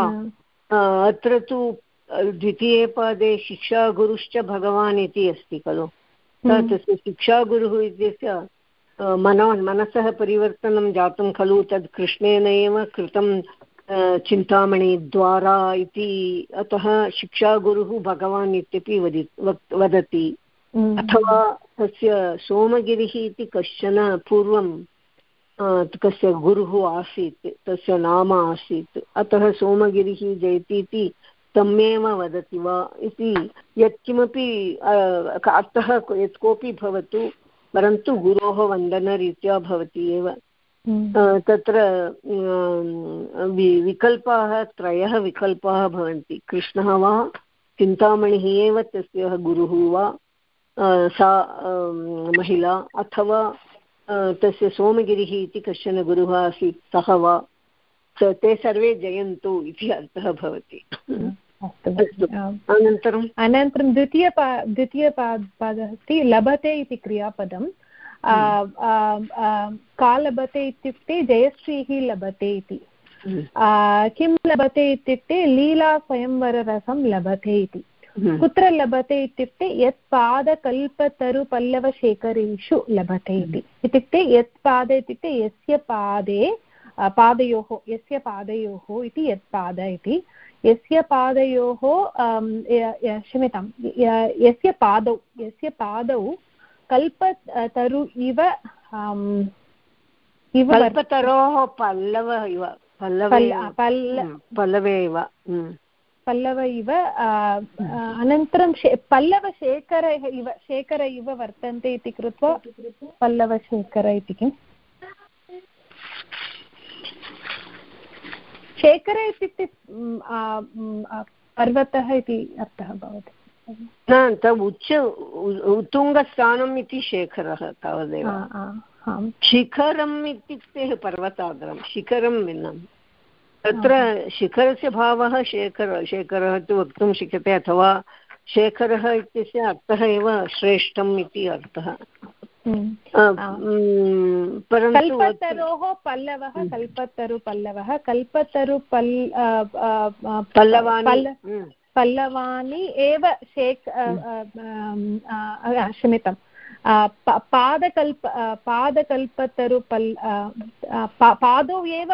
Speaker 2: अत्र तु द्वितीये पादे शिक्षागुरुश्च भगवान् इति अस्ति खलु। तस्य शिक्षागुरुः इत्यस्य मनो मनसः परिवर्तनं जातं खलु। तद् कृष्णेन एव कृतं चिन्तामणिद्वारा इति अतः शिक्षागुरुः भगवान् इत्यपि वदि वदति। अथवा तस्य सोमगिरिः इति कश्चन पूर्वं कस्य गुरुः आसीत् तस्य नाम आसीत्। अतः सोमगिरिः जयति इति तमेव वदति वा इति यत्किमपि अर्थः यत् कोऽपि भवतु परन्तु गुरोः वन्दनरीत्या भवति एव। हम्म। तत्र विकल्पाः त्रयः विकल्पाः भवन्ति। कृष्णः वा चिन्तामणिः एव तस्य गुरुः वा सा महिला अथवा तस्य सोमगिरिः इति कश्चन गुरुः आसीत् सः वा ते सर्वे जयन्तु इति अर्थः भवति।
Speaker 4: अनन्तरम् अनन्तरं? द्वितीयपा द्वितीयपादः अस्ति लभते इति क्रियापदं का लभते इत्युक्ते जयश्रीः लभते इति। किं लभते इत्युक्ते लीला स्वयंवररसं लभते इति। कुत्र लभते इत्युक्ते यत् पादकल्पतरुपल्लवशेखरेषु लभते इति। इत्युक्ते यत् पाद इत्युक्ते यस्य पादे पादयोः यस्य पादयोः इति यत् पाद इति। यस्य पादयोः क्षम्यतां यस्य पादौ यस्य पादौ कल्पतरु इव
Speaker 2: इव कल्पतरोः पल्लव इव पल्लवे इव
Speaker 4: पल्लव इव अनन्तरं पल्लवशेखर इव शेखर इव वर्तन्ते इति कृत्वा पल्लवशेखर इति किम्? शेखर इत्युक्ते पर्वतः इति अर्थः भवति।
Speaker 2: न त उच्च उत्तुङ्गस्थानम् इति शेखरः तावदेव। शिखरम् इत्युक्ते पर्वताग्रं शिखरं भिन्नं। तत्र शिखरस्य भावः शेखर शेखरः तु वक्तुं शक्यते अथवा शेखरः इत्यस्य अर्थः एव श्रेष्ठम् इति अर्थः।
Speaker 4: कल्पतरोः पल्लवः कल्पतरु पल्लवः कल्पतरु पल्
Speaker 2: पल्लवानि
Speaker 4: पल्लवानि एव शेक् क्षम्यतां पादकल्प पादकल्पतरु पल् पादौ एव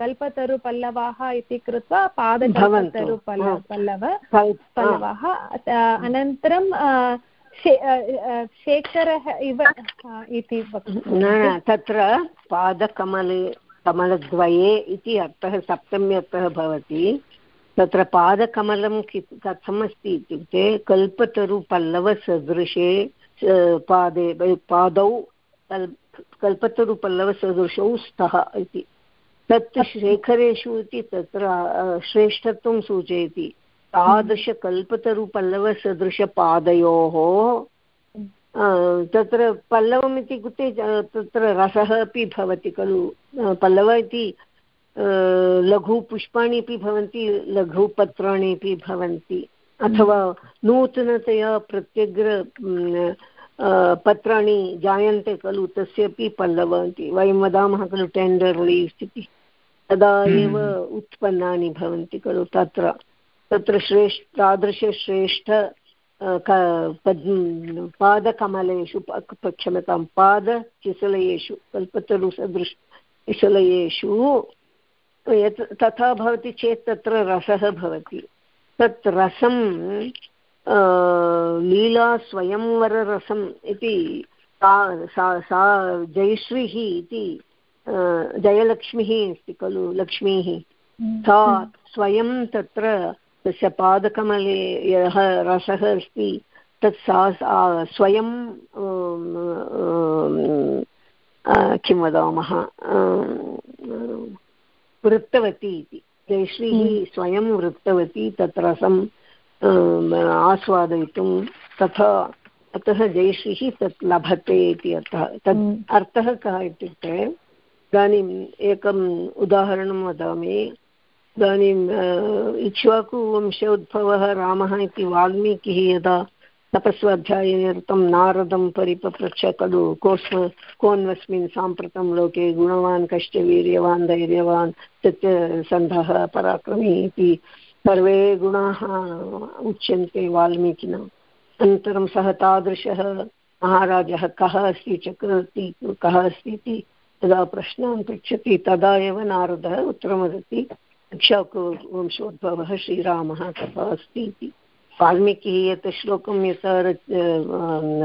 Speaker 4: कल्पतरुपल्लवाः इति कृत्वा पादकल्पतरुपल्ल पल्लव पल्लवाः अनन्तरं शेखरः इव इति
Speaker 2: न तत्र पादकमले कमलद्वये इति अर्थः सप्तमी अर्थः भवति। तत्र पादकमलं कथम् अस्ति इत्युक्ते कल्पतरुपल्लवसदृशे पादे पादौ कल् कल्पतरुपल्लवसदृशौ स्तः इति। तत् शेखरेषु इति तत्र श्रेष्ठत्वं सूचयति। तादृशकल्पतरुपल्लवसदृशपादयोः तत्र पल्लवम् इत्युक्ते तत्र रसः अपि भवति खलु। पल्लव इति लघुपुष्पाणि अपि भवन्ति लघुपत्राणि अपि भवन्ति। अथवा नूतनतया प्रत्यग्र पत्राणि जायन्ते खलु तस्यपि पल्लव इति। वयं वदामः खलु टेण्डर् लीव्स् इति। तदा एव उत्पन्नानि भवन्ति खलु तत्र। तत्र श्रेष्ठ तादृशश्रेष्ठ पादकमलेषु क्षम्यतां पादचिसलयेषु कल्पतरुसदृश चिसलयेषु यत् तथा भवति चेत् तत्र रसः भवति तत् रसं लीलास्वयंवररसम् इति सा सा जयश्रीः इति जयलक्ष्मीः अस्ति खलु लक्ष्मीः
Speaker 4: हम्म।
Speaker 2: सा स्वयं तत्र तस्य पादकमले यः रसः अस्ति तत् सा स्वयं किं वदामः वृत्तवती इति जयश्रीः हम्म। स्वयं वृत्तवती तत् रसं आस्वादयितुं तथा अतः जयश्रीः तत् लभते इति अर्थः तत् हम्म। अर्थः कः इत्युक्ते इदानीम् एकम् उदाहरणं वदामि इदानीम् इक्ष्वाकुवंशोद्भवः रामः इति वाल्मीकिः यदा तपस्वाध्यायनिरतं नारदं परिपपृच्छ खलु कोस्म कोन्वस्मिन् साम्प्रतं लोके गुणवान् कश्च वीर्यवान् धैर्यवान् सत्यसन्धः पराक्रमी इति सर्वे गुणाः उच्यन्ते वाल्मीकिना। अनन्तरं सः तादृशः महाराजः कः अस्ति, चक्रवर्ती कः अस्ति इति यदा प्रश्नान् पृच्छति, तदा एव नारदः उत्तरं वदति। इक्ष्वाकुवंशोद्भवः श्रीरामः तथा अस्ति इति। वाल्मीकिः यत् श्लोकं यथा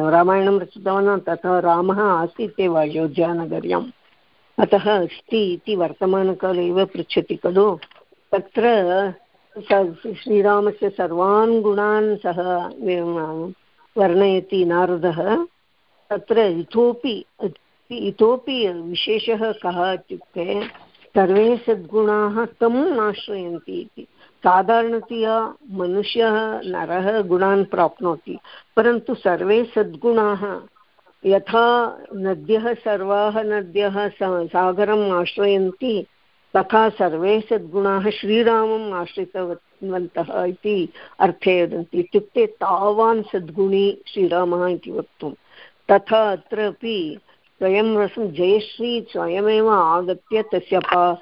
Speaker 2: रामायणं रचितवान् तथा रामः आसीत् एव अयोध्यानगर्याम्। अतः अस्ति इति वर्तमानकाले एव पृच्छति खलु। तत्र श्रीरामस्य सर्वान् गुणान् सः वर्णयति नारदः। तत्र इतोपि इतोपि विशेषः कः इत्युक्ते सर्वे सद्गुणाः तम् आश्रयन्ति इति। साधारणतया मनुष्यः नरः गुणान् प्राप्नोति, परन्तु सर्वे सद्गुणाः, यथा नद्यः, सर्वाः नद्यः सागरम् आश्रयन्ति तथा सर्वे सद्गुणाः श्रीरामम् आश्रितवन्तः इति अर्थे वदन्ति। इत्युक्ते तावान् सद्गुणी श्रीरामः इति वक्तुं तथा अत्रापि स्वयं रसं जयश्री स्वयमेव आगत्य तस्य पा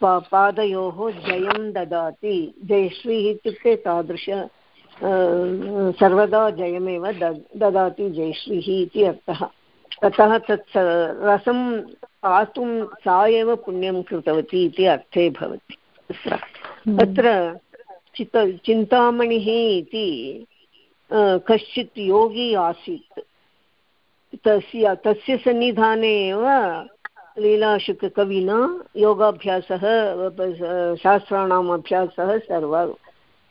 Speaker 2: पा पादयोः जयं ददाति। जयश्रीः इत्युक्ते तादृश सर्वदा जयमेव ददाति जयश्रीः इति अर्थः। ततः तत् रसं पातुं सा एव पुण्यं कृतवती इति अर्थे भवति। तत्र हम्म। अत्र चित चिन्तामणिः इति कश्चित् योगी आसीत्। तस्य तस्य सन्निधाने एव लीलाशुककविना योगाभ्यासः, शास्त्राणाम् अभ्यासः सर्व,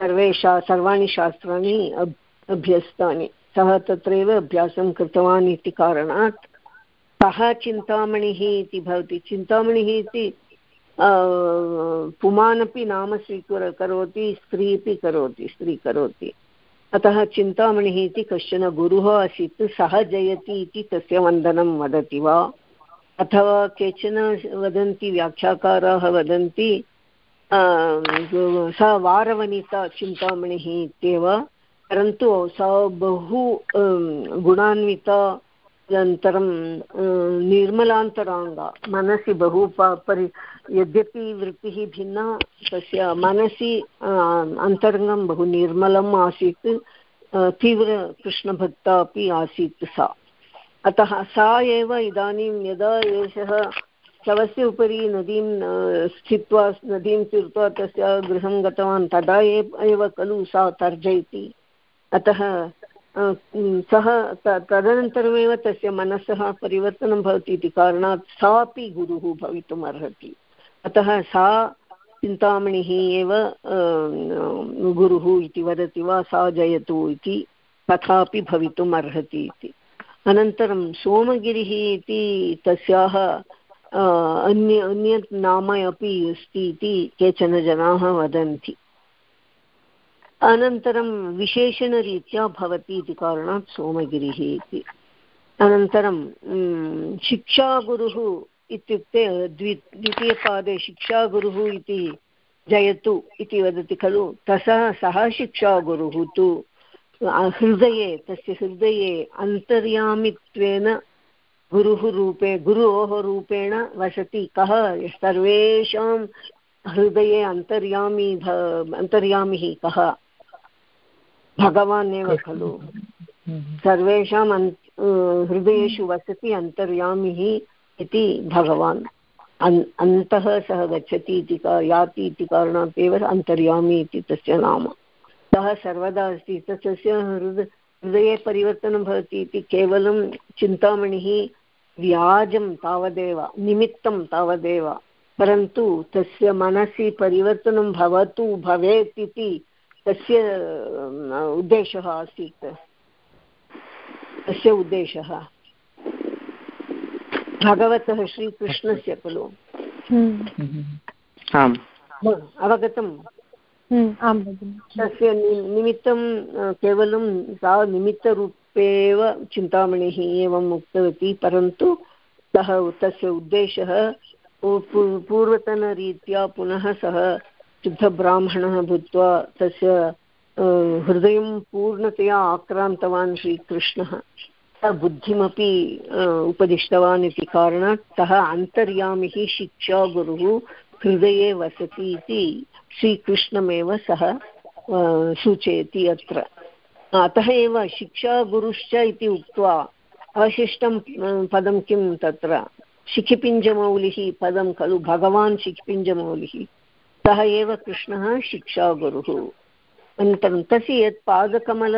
Speaker 2: सर्वेषा, सर्वाणि शास्त्राणि अभ्, अभ्यस्तानि। सः तत्रैव अभ्यासं कृतवान् इति कारणात् सः चिन्तामणिः इति भवति। चिन्तामणिः इति पुमानपि नाम स्वीकुर, करोति, स्त्री अपि करोति, स्त्री करोति। अतः चिन्तामणिः इति कश्चन गुरुः आसीत्, सः जयति इति तस्य वन्दनं वदति वा? अथवा केचन वदन्ति, व्याख्याकाराः वदन्ति सा वारवनिता चिन्तामणिः इत्येव, परन्तु सा बहु गुणान्विता अनन्तरं निर्मलान्तराङ्गा। मनसि बहु परि, यद्यपि वृत्तिः भिन्ना, तस्य मनसि अन्तरङ्गं बहु निर्मलम् आसीत् तीव्रकृष्णभक्ता अपि आसीत् सा। अतः सा एव इदानीं यदा एषः शवस्य उपरि नदीं स्थित्वा, नदीं तीर्त्वा तस्य गृहं गतवान्, तदा एव खलु सा तर्जयति। अतः सः तदनन्तरमेव तस्य मनसः परिवर्तनं भवति इति कारणात् सापि गुरुः भवितुम् अर्हति। अतः सा चिन्तामणिः एव गुरुः इति वदति वा, सा जयतु इति तथापि भवितुम् अर्हति इति। अनन्तरं सोमगिरिः इति तस्याः अन्य, अन्यत् नाम अपि अस्ति इति केचन जनाः वदन्ति। अनन्तरं विशेषणरीत्या भवति इति कारणात् सोमगिरिः इति। अनन्तरं शिक्षागुरुः इत्युक्ते द्वि, द्वितीयपादे शिक्षागुरुः इति जयतु इति वदति खलु, तसः सः शिक्षागुरुः तु हृदये, तस्य हृदये अन्तर्यामित्वेन गुरुः रूपे, गुरोः रूपेण वसति। कः? सर्वेषां हृदये अन्तर्यामी अन्तर्यामिः कः? भगवान् एव खलु। सर्वेषाम् अन् हृदयेषु वसति अन्तर्यामिः इति भगवान्। अन् अन्तः सः गच्छति इति का याति इति कारणात् एव अन्तर्यामि इति तस्य नाम। सः सर्वदा अस्ति तस्य हृद हृदये परिवर्तनं भवति इति केवलं चिन्तामणिः व्याजं तावदेव निमित्तं तावदेव। परन्तु तस्य मनसि परिवर्तनं भवतु भवेत् इति तस्य उद्देशः आसीत्। तस्य उद्देशः। भगवतः श्रीकृष्णस्य खलु।
Speaker 6: हम्म। आम्।
Speaker 2: अवगतम्?
Speaker 4: हम्म, आं
Speaker 2: तस्य निमित्तं केवलं सा निमित्तरूपेव चिन्तामणिः एवम् उक्तवती परन्तु सः तस्य उद्देशः पूर्वतनरीत्या पुनः सः शुद्धब्राह्मणः भूत्वा तस्य हृदयं पूर्णतया आक्रान्तवान् श्रीकृष्णः। बुद्धिमपि उपदिष्टवान् इति कारणात् सः अन्तर्यामिः शिक्षागुरुः हृदये वसति इति श्रीकृष्णमेव सः सूचयति अत्र। अतः एव शिक्षागुरुश्च इति उक्त्वा अवशिष्टं पदं किं तत्र? शिखिपिञ्जमौलिः पदं खलु? भगवान् शिखिपिञ्जमौलिः। सः एव कृष्णः शिक्षागुरुः। अनन्तरं तस्य यत् पादकमल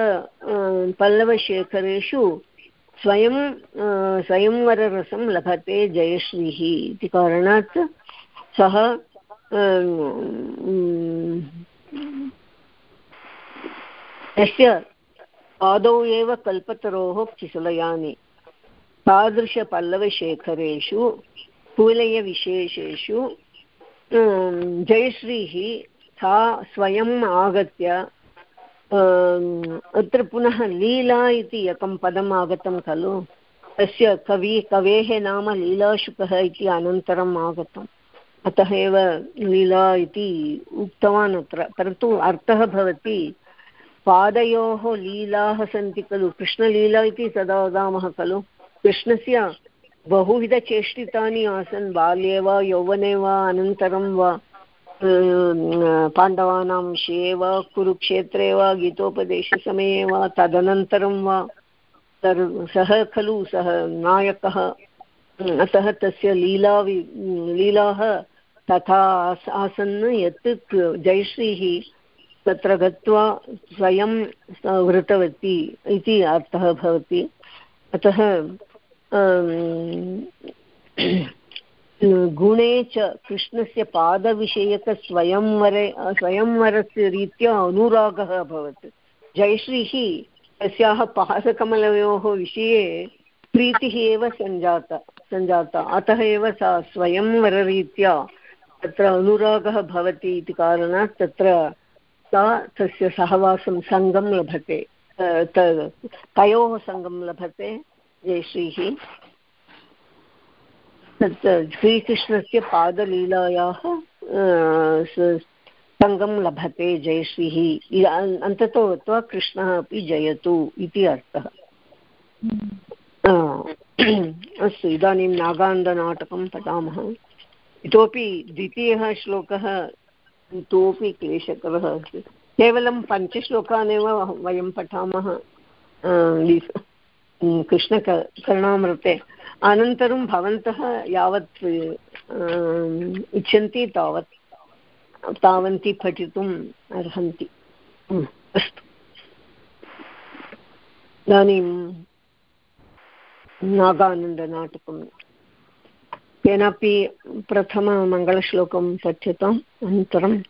Speaker 2: पल्लवशेखरेषु स्वयं स्वयंवररसं लभते जयश्रीः इति कारणात् सः यस्य पादौ एव कल्पतरोः किसलयानि तादृशपल्लवशेखरेषु कुवलयविशेषेषु जयश्रीः सा स्वयम् आगत्य अत्र पुनः लीला इति एकं पदम् आगतं खलु। तस्य कवि, कवेः नाम लीलाशुकः इति अनन्तरम् आगतम्। अतः एव लीला इति उक्तवान् अत्र। परन्तु अर्थः भवति, पादयोः लीलाः सन्ति खलु। कृष्णलीला इति सदा वदामः खलु। कृष्णस्य बहुविधचेष्टितानि आसन् बाल्ये वा यौवने वा अनन्तरं वा पाण्डवानां विषये वा, कुरुक्षेत्रे वा, गीतोपदेशसमये वा, तदनन्तरं वा सः खलु, सः नायकः, अतः तस्य लीला लीलाः तथा आसन् यत् जयश्रीः तत्र गत्वा स्वयं वृतवती इति अर्थः भवति। अतः गुणे च कृष्णस्य पादविषयकस्वयंवरे स्वयंवरस्य रीत्या अनुरागः अभवत्। जयश्रीः तस्याः पादकमलयोः विषये प्रीतिः एव सञ्जाता सञ्जाता। अतः एव सा स्वयंवररीत्या तत्र अनुरागः भवति इति कारणात् तत्र सा तस्य सहवासं सङ्गं लभते तयोः सङ्गं लभते। जयश्रीः। तत् श्रीकृष्णस्य पादलीलायाः सङ्गं लभते जयश्रीः। अन्ततो गत्वा कृष्णः अपि जयतु इति अर्थः। अस्तु, इदानीं नागान्दनाटकं पठामः। इतोपि द्वितीयः श्लोकः, इतोपि क्लेशकरः अस्ति। केवलं पञ्चश्लोकानेव वयं पठामः कृष्णकर्णामृते अनन्तरं भवन्तः यावत् इच्छन्ति तावत् तावन्ति पठितुम् अर्हन्ति अस्तु इदानीं नागानन्दनाटकं केनापि प्रथममङ्गलश्लोकं पठ्यताम् अनन्तरं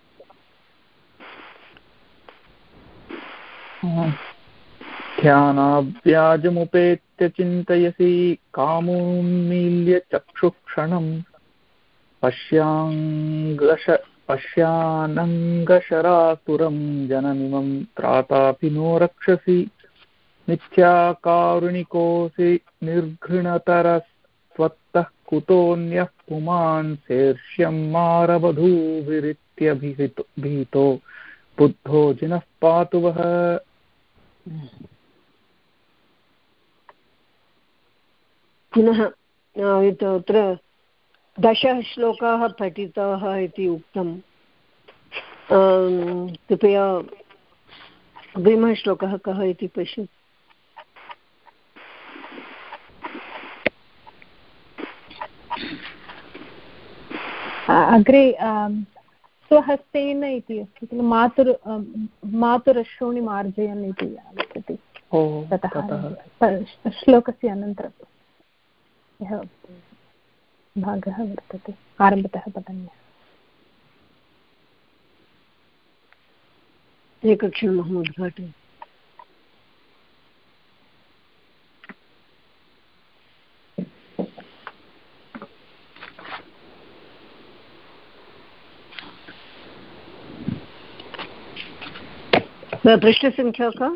Speaker 1: ध्यानाव्याजमुपेत्य चिन्तयसि कामोन्मील्य चक्षुक्षणम् पश्याङ्गश पश्यानङ्गशरासुरं जनमिमं त्रातापि नो रक्षसि। मिथ्याकारुणिकोऽसि निर्घृणतरस्त्वत्तः कुतोऽन्यः पुमान् शेर्ष्यं मारवधूभिरित्यभिहितो भीतो। बुद्धो जिनः पातु वः।
Speaker 2: पुनः तत्र दशः श्लोकाः पठिताः इति उक्तं कृपया अग्रिमः श्लोकः कः इति पश्यतु।
Speaker 4: अग्रे स्वहस्तेन इति अस्ति खलु मातुर् मातुरश्रूणि मार्जयन् इति आगच्छति। ततः श्लोकस्य अनन्तरं यः भागः वर्तते आरम्भतः पठनीयः।
Speaker 2: एकक्षणम् अहम् उद्घाटय पृष्ठसङ्ख्या का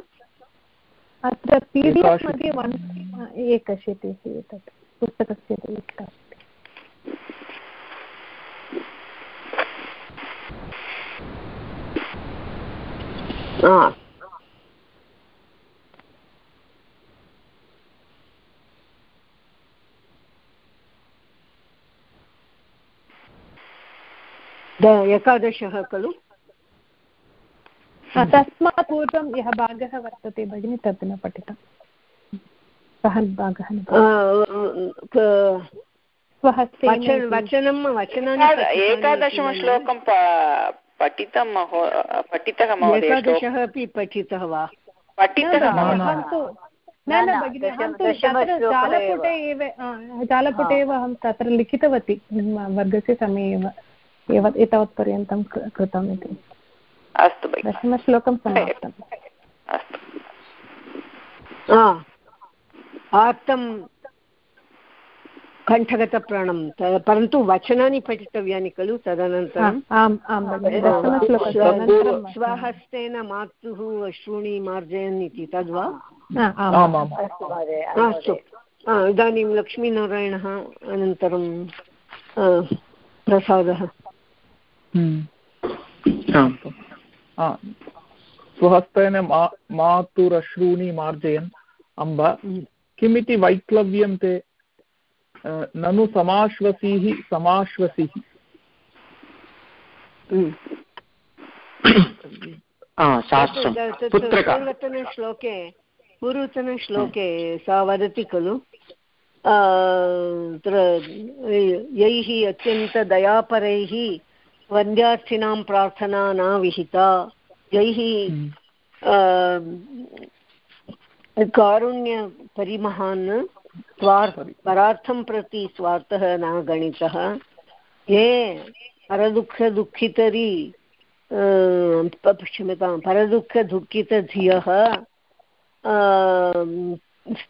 Speaker 4: अत्र पी डि एफ् मध्ये वन् एकशीति एतत्। पुस्तकस्य
Speaker 2: एकादशः खलु?
Speaker 4: तस्मात् पूर्वं यः भागः वर्तते भगिनि तत् न पठितं। सः भागः
Speaker 2: वचनं वचनानि
Speaker 3: एकादशमश्लोकं पठितं पठितः
Speaker 2: एकादशः अपि पठितः वा
Speaker 3: पठितः
Speaker 4: न न भगिनि अहं तु जालपुटे एव जालपुटे एव अहं तत्र लिखितवती वर्गस्य समये एव एव एतावत्पर्यन्तं कृतम् इति
Speaker 3: अस्तु
Speaker 4: दशमश्लोकं समाप्तम्
Speaker 2: अस्तु आर्तं कण्ठगतप्राणं परन्तु वचनानि पठितव्यानि खलु तदनन्तरं? स्वहस्तेन मातुः अश्रूणि मार्जयन् इति तद्वा अस्तु इदानीं लक्ष्मीनारायणः अनन्तरं प्रसादः।
Speaker 1: स्वहस्तेन मातुरश्रूणि मार्जयन् अम्ब। किमिति वैक्लव्यं ते ननु समाश्वसीः समाश्वसिः
Speaker 2: पूर्वतनश्लोके पूर्वतनश्लोके सा वदति खलु। यैः अत्यन्तदयापरैः वन्द्यार्थिनां प्रार्थना न विहिता यैः कारुण्यपरिमहान् स्वार् परार्थं प्रति स्वार्थः न गणितः ये परदुःखदुःखितरी क्षम्यतां परदुःखदुःखितधियः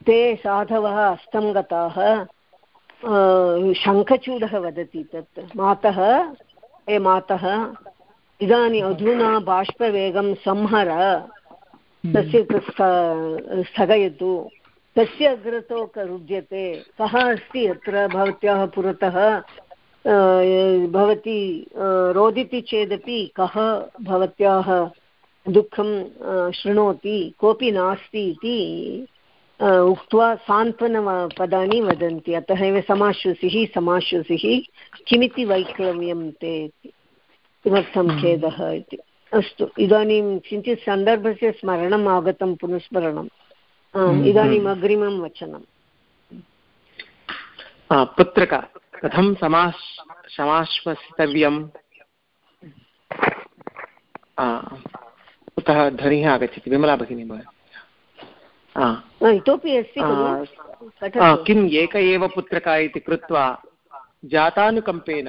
Speaker 2: ते साधवः अस्तं गताः शङ्खचूडः वदति तत्। मातः हे मातः इदानीम् अधुना बाष्पवेगं संहर। तस्य स्थगयतु। तस्य अग्रतो रुज्यते कः अस्ति अत्र भवत्याः पुरतः? भवती रोदिति चेदपि कः भवत्याः दुःखं शृणोति? कोऽपि नास्ति इति उक्त्वा सान्त्वनपदानि वदन्ति। अतः एव समाश्वसिः समाश्वसिः किमिति वैक्लव्यं ते? इति किमर्थं खेदः इति। अस्तु इदानीं किञ्चित् सन्दर्भस्य स्मरणम् आगतं पुनस्मरणम्। इदानीम् अग्रिमं वचनं
Speaker 6: पुत्रका कथं समाश् समाश्वसितव्यम् कुतः ध्वनिः आगच्छति? विमला भगिनी
Speaker 2: इतोपि अस्ति
Speaker 6: किम् एक एव पुत्रका इति कृत्वा जातानुकम्पेन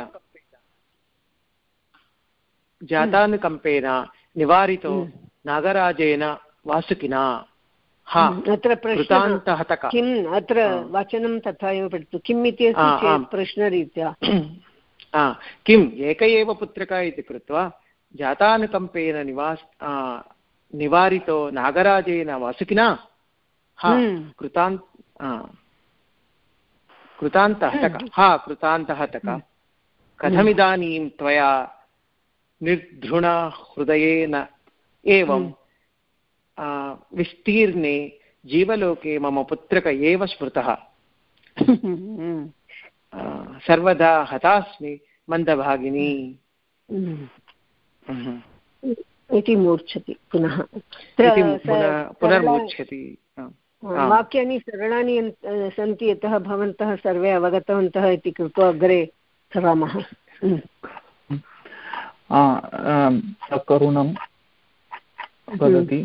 Speaker 6: जातानुकम्पेन निवारितो नागराजेन वासुकिना।
Speaker 2: अत्र कृतान्तहतक किम्? अत्र वचनं तथा एव पठतु। किम् इति अस्ति चेत् प्रश्नरीत्या?
Speaker 6: किम्? एक एव पुत्रका इति कृत्वा जातानुकम्पेन निवास निवारितो नागराजेन वासुकिना? कृतान्त कृतान्तहतक। हा कृतान्तहतक। कथमिदानीं त्वया निर्धृणहृदयेन एवं विस्तीर्णे जीवलोके मम पुत्रक एव स्मृतः। सर्वदा हतास्मि मन्दभागिनी
Speaker 2: इति मूर्च्छति पुनः।
Speaker 6: पुनर्मूर्च्छति।
Speaker 2: वाक्यानि सरलानि सन्ति यतः भवन्तः सर्वे अवगतवन्तः इति कृत्वा अग्रे सरामः।
Speaker 1: करुणं वदति।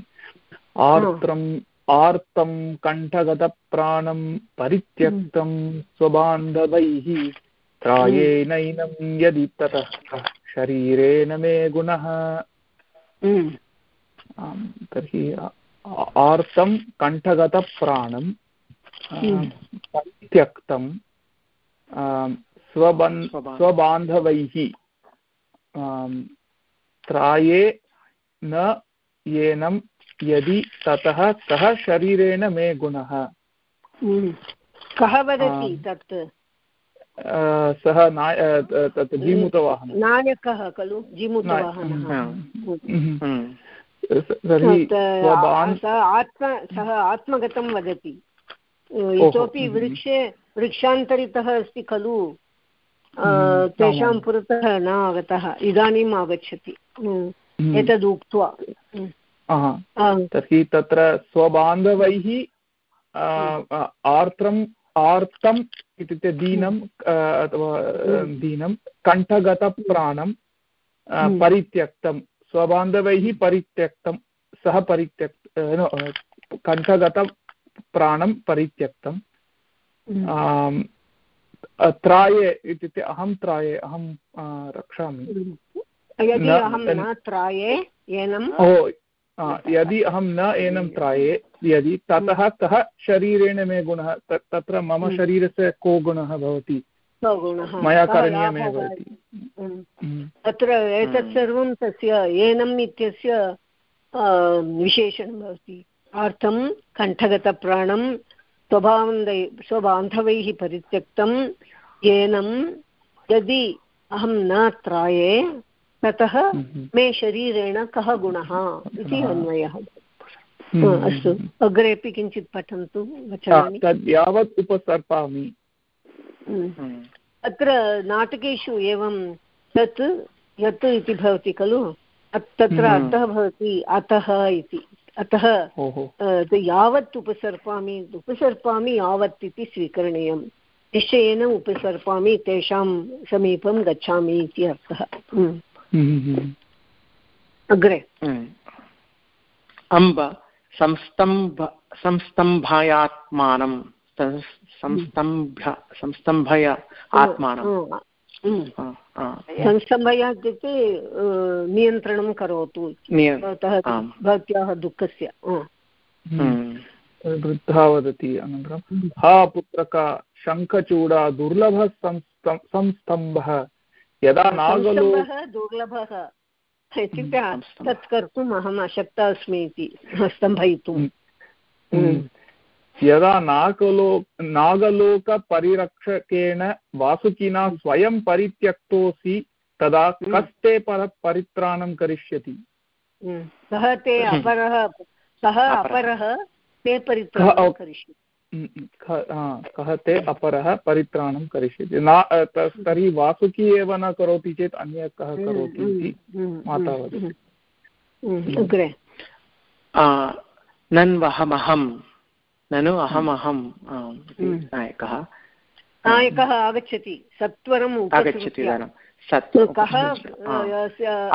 Speaker 1: आर्द्रं आर्तं कण्ठगतप्राणं परित्यक्तं स्वबान्धवैः त्रायेनैनं यदि ततः शरीरेण मे गुणः। तर्हि आर्तं कण्ठगतप्राणं परित्यक्तं स्वबन् स्वबान्धवैः। त्राये न येनं यदि ततः कः शरीरेण मे गुणः।
Speaker 2: कः वदति तत्?
Speaker 1: सः तत् जीमूतवाहनः।
Speaker 2: नायकः खलु? जीमूतवाहनः।
Speaker 1: तर्हि
Speaker 2: आत्म सः आत्मगतं वदति। इतोपि वृक्षे वृक्षान्तरितः अस्ति खलु? तेषां पुरतः न आगतः इदानीम् आगच्छति। एतद् उक्त्वा।
Speaker 1: तर्हि तत्र स्वबान्धवैः आर्त्रम् आर्तम् इत्युक्ते दीनम् अथवा दीनं कण्ठगतप्राणं परित्यक्तं स्वबान्धवैः परित्यक्तं सः परित्यक् कण्ठगतप्राणं परित्यक्तं त्राये इत्युक्ते अहं त्राये अहं रक्षामि।
Speaker 2: यदि अहं न त्राये एनं?
Speaker 1: ओ यदि अहं न एनं त्राये यदि ततः कः शरीरेण मे गुणः तत्र मम शरीरस्य को गुणः भवति? मया करणीयमेव इति
Speaker 2: तत्र एतत् सर्वं तस्य एनम् इत्यस्य विशेषणं भवति। अर्थं कण्ठगतप्राणं स्वबान्धै स्वबान्धवैः परित्यक्तं येनं यदि अहं न त्राये ततः मे शरीरेण कः गुणः इति अन्वयः अस्तु। अग्रेपि किञ्चित् पठन्तु
Speaker 1: तद् यावत् उपसर्पामि।
Speaker 2: अत्र नाटकेषु एवं तत् यत् इति भवति खलु? तत्र अर्थः भवति अतः इति। अतः यावत् उपसर्पामि उपसर्पामि यावत् इति स्वीकरणीयं। निश्चयेन उपसर्पामि तेषां समीपं गच्छामि इति अर्थः। अग्रे।
Speaker 6: अम्ब संस्तम्भ संस्तम्भायात्मानं संस्तम्भ्य संस्तम्भय आत्मानं।
Speaker 2: संस्तम्भय इत्युक्ते नियन्त्रणं करोतु। भवतः भवत्याः दुःखस्य
Speaker 1: वृद्धा वदति अनन्तरं हा पुत्रक शङ्खचूडा दुर्लभः संस्तम्भः। यदा नागलोकः
Speaker 2: दुर्लभः। इत्युक्ते तत् कर्तुम् अहम् अशक्ता अस्मि इति स्तम्भयितुं
Speaker 1: यदा नागलो नागलोकपरिरक्षकेण वासुकिना स्वयं परित्यक्तोऽसि तदा कस्ते पर परित्राणं करिष्यति।
Speaker 2: सः ते अपरः सः अपरः ते परित्राणं करिष्यति।
Speaker 1: कः ते अपरः परित्राणं करिष्यति। न तर्हि वासुकी एव न करोति चेत् अन्यः कः करोति इति माता वदति।
Speaker 2: अग्रे।
Speaker 6: नन्वहमहं ननु अहमहं नायकः।
Speaker 2: नायकः आगच्छति सत्वरम्
Speaker 6: आगच्छति इदानीं
Speaker 2: कः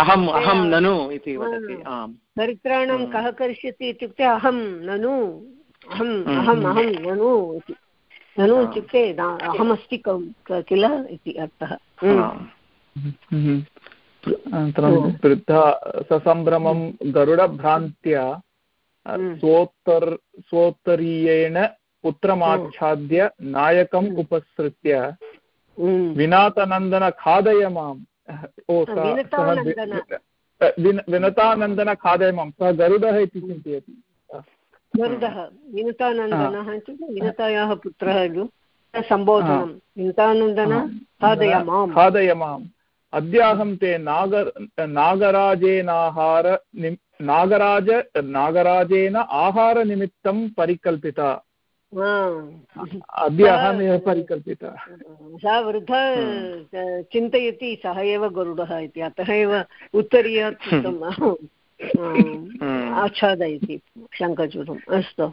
Speaker 6: अहं अहं ननु इति वदति आम्।
Speaker 2: परित्राणं कः करिष्यति इत्युक्ते अहं ननु अहम् अहम् अहं ननु इति। ननु इत्युक्ते अहमस्ति किल इति अर्थः।
Speaker 1: अनन्तरं वृद्धा ससम्भ्रमं गरुडभ्रान्त्या स्वोत्तर् स्वोत्तरीयेण पुत्रमाच्छाद्य नायकम् उपसृत्य। विनातनन्दन खादय माम्। ओ विनतानन्दन। खादय माँ सः गरुडः इति चिन्तयति।
Speaker 2: गरुडः विनुतानन्दनः इत्युक्ते विनुतायाः पुत्रः खलु सम्बोधनं विनुतानन्दन खादय माम्।
Speaker 1: खादय माम्। अद्याहं ते नागर नागराजेनाहार नागराज नागराजेन आहारनिमित्तं परिकल्पिता। अद्य अहमेव परिकल्पिता।
Speaker 2: सा वृद्धा चिन्तयति सः एव गरुडः इति अतः एव उत्तरीय कृतम् आच्छादयति शङ्खचूडम् अस्तु।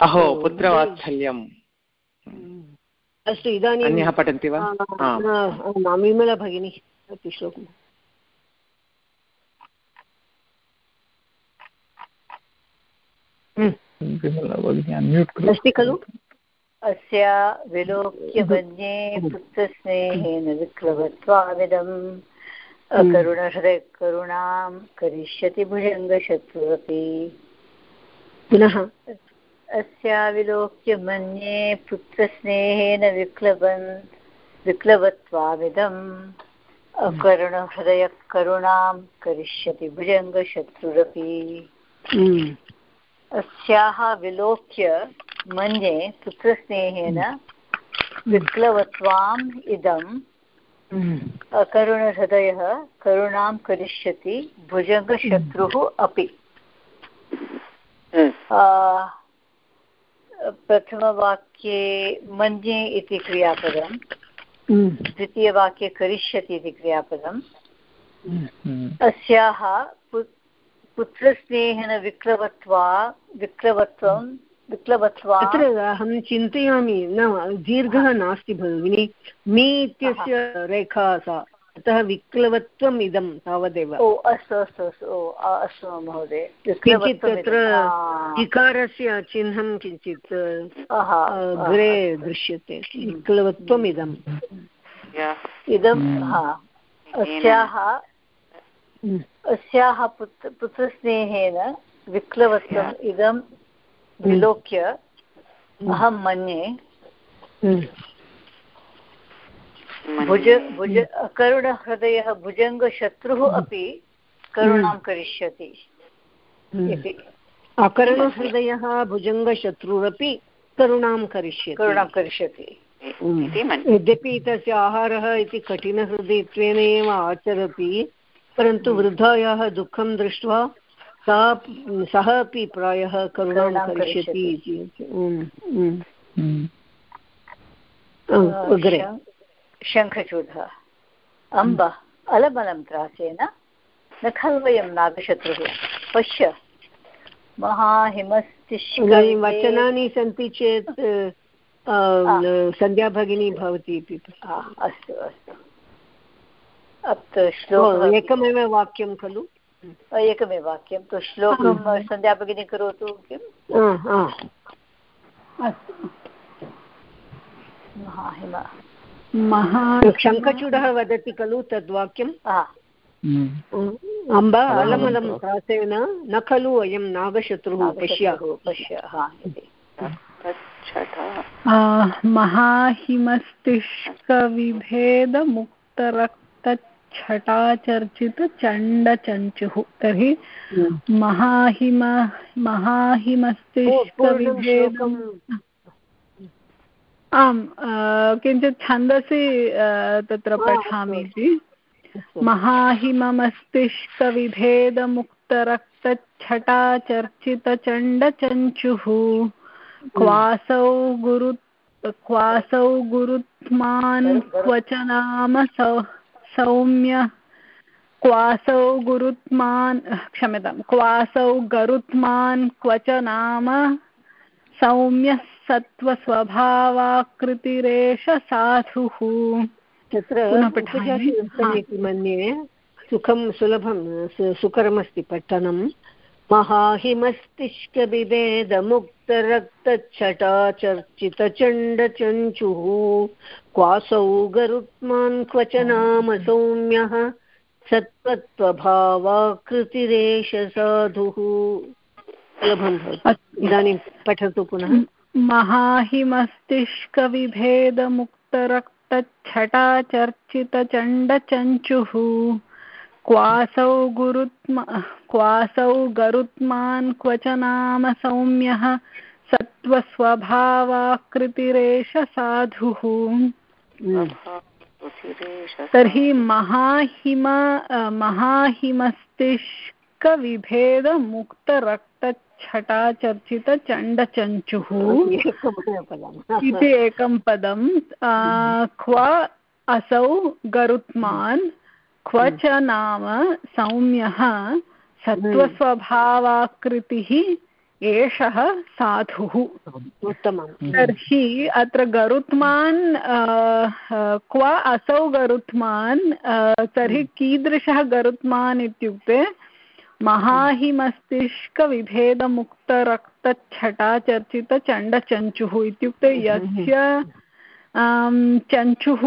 Speaker 6: अहो पुत्रवात्सल्यम्।
Speaker 2: अस्तु
Speaker 6: अन्यः पठन्ति वा?
Speaker 2: विमला भगिनी श्लोकम्। अस्ति खलु?
Speaker 5: अस्य विलोक्य वन्ये पुत्रस्नेहेन विक्लवत्वाविदम् अकरुणहृदय करुणां करिष्यति भुजङ्गशत्रुरपि।
Speaker 2: पुनः?
Speaker 5: अस्याविलोक्य मन्ये पुत्रस्नेहेन विक्लवन् विक्लवत्वाविदम् अकरुणहृदयः करुणां करिष्यति भुजङ्गशत्रुरपि।
Speaker 2: हम्म।
Speaker 5: अस्याः विलोक्य मन्ये पुत्रस्नेहेन विक्लवत्वाम् इदम्
Speaker 2: हम्म।
Speaker 5: अकरुणहृदयः करुणां करिष्यति भुजङ्गशत्रुः अपि।
Speaker 3: हम्म।
Speaker 5: प्रथमवाक्ये मन्ये इति क्रियापदं। द्वितीयवाक्ये करिष्यति इति क्रियापदम् अस्याः पुत्रस्नेहेन विक्लवत्वा विक्लवत्वं विक्लवत्वा
Speaker 2: अत्र अहं चिन्तयामि न दीर्घः नास्ति भगिनि। मी इत्यस्य रेखा सा अतः विक्लवत्वम् इदं तावदेव।
Speaker 5: ओ अस्तु अस्तु अस्तु ओ अस्तु महोदय।
Speaker 2: किञ्चित् तत्र इकारस्य चिह्नं किञ्चित् अग्रे दृश्यते। विक्लवत्वम् इदम्
Speaker 5: इदं। अस्याः अस्याः पुत्र पुत्रस्नेहेन विक्लवत्वम् इदं विलोक्य अहं मन्ये भुज भुज करुणहृदयः भुजङ्गशत्रुः अपि करुणां करिष्यति इति।
Speaker 2: अकरुणहृदयः भुजङ्गशत्रुरपि करुणां करिष्यति।
Speaker 5: करुणां करिष्यति।
Speaker 2: यद्यपि तस्य आहारः इति कठिनहृदयत्वेन एव आचरति परन्तु वृद्धायाः दुःखं दृष्ट्वा सा सः अपि प्रायः करुणां करिष्यति इति अग्रे।
Speaker 5: शङ्खचूडः अम्ब अलबलं त्रासेन न खलु वयं नागशत्रुः। पश्य। महाहिमस्तिष्कानि
Speaker 2: वचनानि सन्ति चेत् सन्ध्या भगिनी भवति इति।
Speaker 5: अस्तु अस्तु। श्लोकः
Speaker 2: एकमेव वाक्यं खलु?
Speaker 5: एकमेव वाक्यं. तु श्लोकं सन्ध्या भगिनी करोतु किम्
Speaker 2: अस्तु. शङ्खचूडः वदति खलु तद्वाक्यं अम्ब अलमलं प्रासेन न खलु अयं नागशत्रुः पश्य
Speaker 5: पश्य
Speaker 8: महाहिमस्तिष्कविभेदमुक्तरक्तच्छटाचर्चितचण्डचञ्चुः तर्हि महाहिम महाहिमस्तिष्कविभेदम् आम् किञ्चित् छन्दसि तत्र पठामि इति महाहिममस्तिष्कविभेदमुक्तरक्तच्छटाचर्चितचण्डचञ्चुः क्वासौ गुरु क्वासौ गुरुत्मान् क्वच नाम सौ सौम्य क्वासौ गुरुत्मान् क्षम्यतां क्वासौ गरुत्मान् क्वच नाम? सौम्यः सत्त्वस्वभावाकृतिरेष साधुः।
Speaker 2: तत्र इति मन्ये सुखं सुलभं सुकरमस्ति पठनं। महाहिमस्तिष्कविभेदमुक्तरक्तच्छटाचर्चितचण्डचञ्चुः क्वासौ गरुत्मान् क्वच नाम सौम्यः सत्त्वत्वभावाकृतिरेष साधुः सुलभं भवति। इदानीं पठतु पुनः।
Speaker 8: महाहिमस्तिष्कविभेदमुक्तरक्तच्छटाचर्चितचण्डचञ्चुः क्वासौ गुरुत्म क्वासौ गरुत्मान् क्वच नाम सौम्यः सत्त्वस्वभावाकृतिरेष साधुः तर्हि महाहिम महाहिमस्तिष्कविभेदमुक्तरक्त छटाचर्चितचण्डचञ्चुः इति एकं पदं क्व असौ गरुत्मान् क्व च नाम सौम्यः सत्त्वस्वभावाकृतिः एषः साधुः।
Speaker 2: उत्तमं
Speaker 8: तर्हि अत्र गरुत्मान् क्व असौ गरुत्मान् तर्हि कीदृशः गरुत्मान् इत्युक्ते महाहिमस्तिष्कविभेदमुक्तरक्तच्छटाचर्चितचण्डचञ्चुः इत्युक्ते यस्य चञ्चुः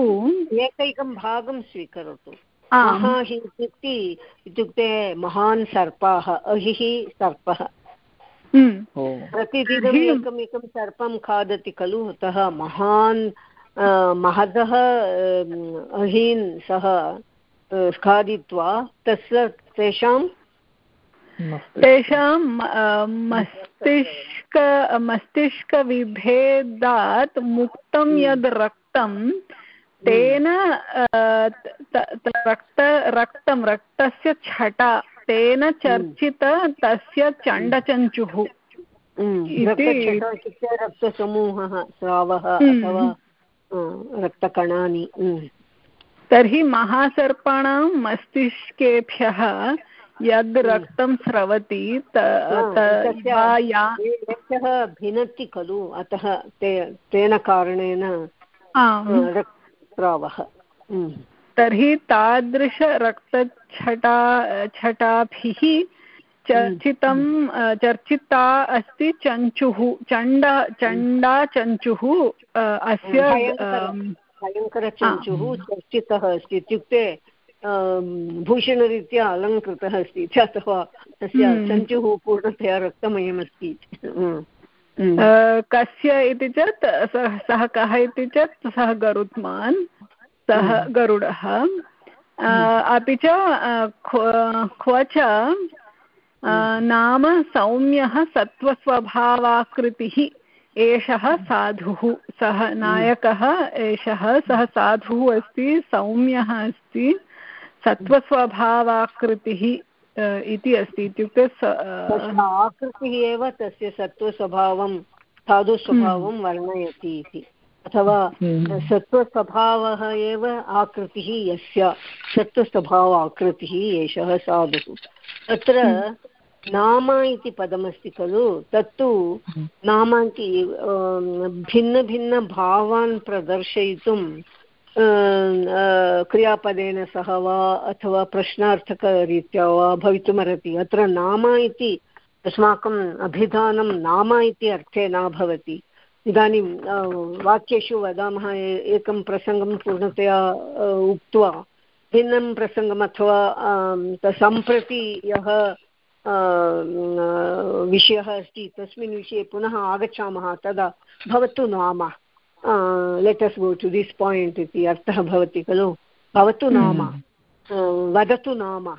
Speaker 2: एकैकं भागं स्वीकरोतु। महाहि इत्युक्ते इत्युक्ते महान् सर्पाः अहिः सर्पः। प्रतिदिनम् एकमेकं सर्पं खादति खलु अतः महान् महदः अहीन् सः खादित्वा तस्य तेषां
Speaker 8: तेषां मस्तिष्क मस्तिष्कविभेदात् मुक्तं यद् रक्तं तेन रक्त रक्तं रक्तस्य छटा तेन चर्चित तस्य चण्डचञ्चुः
Speaker 2: इत्युक्ते रक्तसमूहः स्रावः अथवा रक्तकणानि
Speaker 8: तर्हि महासर्पाणां मस्तिष्केभ्यः यद् रक्तं स्रवति
Speaker 2: यशः भिनत्ति खलु अतः ते तेन कारणेन रक्तस्रावः
Speaker 8: तर्हि तादृशरक्तछटा छटाभिः चर्चितं चर्चिता अस्ति चञ्चुः चण्ड चण्डा चञ्चुः अस्य
Speaker 2: भयङ्करचञ्चुः चर्चितः अस्ति इत्युक्ते भूषणरीत्या अलङ्कृतः अस्ति अथवा तस्य चञ्चुः पूर्णतया रक्तमयमस्ति
Speaker 8: कस्य इति चेत् सः कः इति चेत् सः गरुत्मान्। सः गरुडः अपि च क्व च नाम सौम्यः सत्त्वस्वभावाकृतिः एषः साधुः। सः नायकः एषः सः साधुः अस्ति सौम्यः अस्ति सत्त्वस्वभावाकृतिः इति अस्ति। इत्युक्ते
Speaker 2: आकृतिः एव तस्य सत्त्वस्वभावं साधुस्वभावं वर्णयति इति। अथवा सत्त्वस्वभावः एव आकृतिः यस्य। सत्त्वस्वभाव आकृतिः एषः साधुः। तत्र नाम इति पदमस्ति खलु। तत्तु नाम इति भिन्नभिन्नभावान् प्रदर्शयितुं क्रियापदेन सह वा अथवा प्रश्नार्थकरीत्या वा भवितुमर्हति। अत्र नाम इति अस्माकम् अभिधानं नाम इति अर्थे न भवति। इदानीं वाक्येषु वदामः एकं प्रसङ्गं पूर्णतया उक्त्वा भिन्नं प्रसङ्गम् अथवा सम्प्रति यः विषयः अस्ति तस्मिन् विषये पुनः आगच्छामः तदा भवतु नाम let's go to this point इति अर्थः भवति खलु भवतु नाम वदतु नाम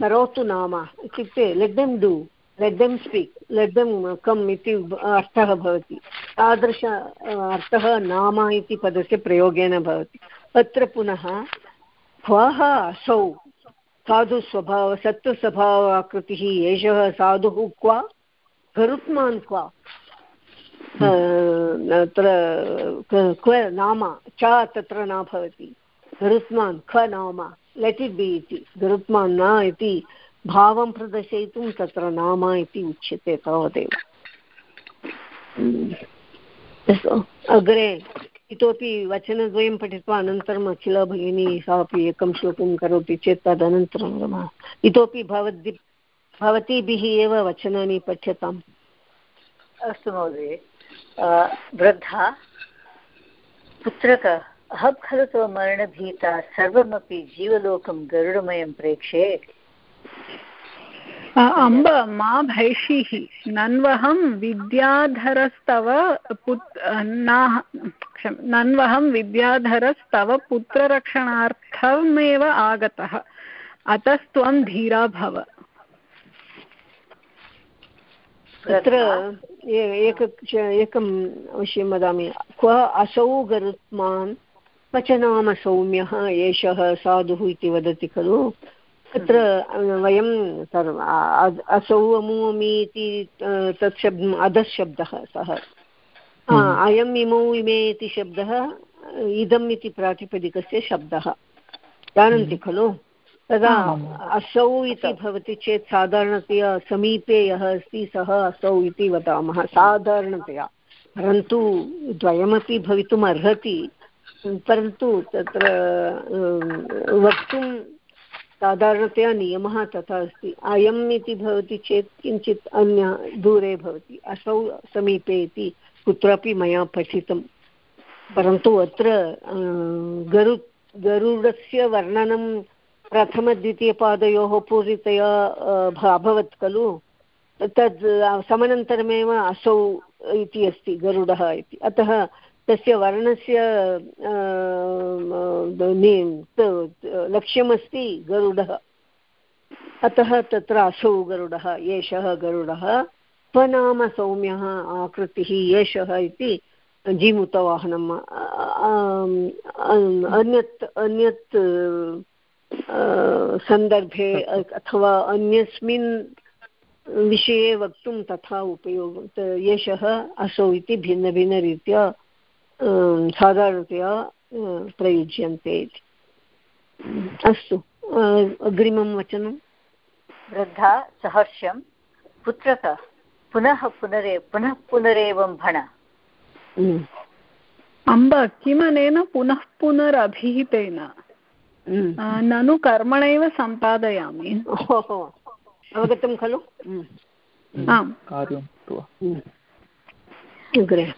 Speaker 2: करोतु नाम इत्युक्ते let them do let them speak let them come इति अर्थः भवति। तादृश अर्थः नाम इति पदस्य प्रयोगेन भवति। अत्र पुनः क्वः असौ साधुस्वभाव सत्त्वस्वभाव आकृतिः, एषः साधुः क्व गरुत्मान् क्व? अत्र क्व नाम, च तत्र न भवति। गरुत्मान् क्व नाम? लेट् इट् बि इति। गरुत्मान् न इति भावं प्रदर्शयितुं तत्र नाम इति उच्यते तावदेव। अग्रे इतोपि वचनद्वयं पठित्वा अनन्तरम् अखिला भगिनी सा अपि एकं श्लोकं करोति चेत् तदनन्तरं इतोपि भवद्भि, भवतीभिः एव वचनानि पठ्यताम्।
Speaker 5: अस्तु महोदय। वृद्धा, पुत्रक, अहं खलु तव मरणभीता, सर्वमपि जीवलोकं गरुडमयं प्रेक्षे।
Speaker 8: अम्ब, मा भैषीः। नन्वहं विद्याधरस्तव पुत् नन्वहं विद्याधरस्तव पुत्ररक्षणार्थमेव आगतः। अतस्त्वं धीरा भव।
Speaker 2: तत्र एक एकं विषयं वदामि। क्व असौ गरुत्मान् क्वच नाम सौम्यः, एषः साधुः इति वदति खलु। तत्र वयं सर्व असौ अमु इति तत् शब्दम् अधशब्दः सः। हम्म। अयम् इमौ इमे इति शब्दः इदम् इति प्रातिपदिकस्य शब्दः। जानन्ति हम्म। खलु? तदा असौ इति भवति चेत् साधारणतया समीपे यः अस्ति सः असौ इति वदामः। साधारणतया। परन्तु द्वयमपि भवितुम् अर्हति परन्तु तत्र वक्तुं साधारणतया नियमः तथा अस्ति। अयम् इति भवति चेत् किञ्चित् अन्य दूरे भवति। असौ समीपे इति कुत्रापि मया पठितं। परन्तु अत्र गरु, गरुडस्य वर्णनं प्रथमद्वितीयपादयोः पूर्णतया अभवत् खलु? तद् समनन्तरमेव असौ इति अस्ति, गरुडः इति। अतः तस्य वर्णस्य लक्ष्यमस्ति गरुडः। अतः तत्र असौ गरुडः, एषः गरुडः, स्वनाम सौम्यः आकृतिः एषः इति जीमूतवाहनम् अन्यत् अन्यत् सन्दर्भे, अथवा अन्यस्मिन् विषये वक्तुं तथा उपयोगं एषः असौ इति भिन्नभिन्नरीत्या साधारणतया प्रयुज्यन्ते इति। अस्तु अग्रिमं वचनं।
Speaker 5: वृद्धा सहर्षं पुत्रतः पुनः पुनरे पुनः पुनरेवं भण।
Speaker 8: हम्म। अम्ब किमनेन पुनः पुनरभिहितेन? हम्म। ननु कर्मणैव सम्पादयामि।
Speaker 2: अवगतं खलु?
Speaker 5: हम्म। आम्।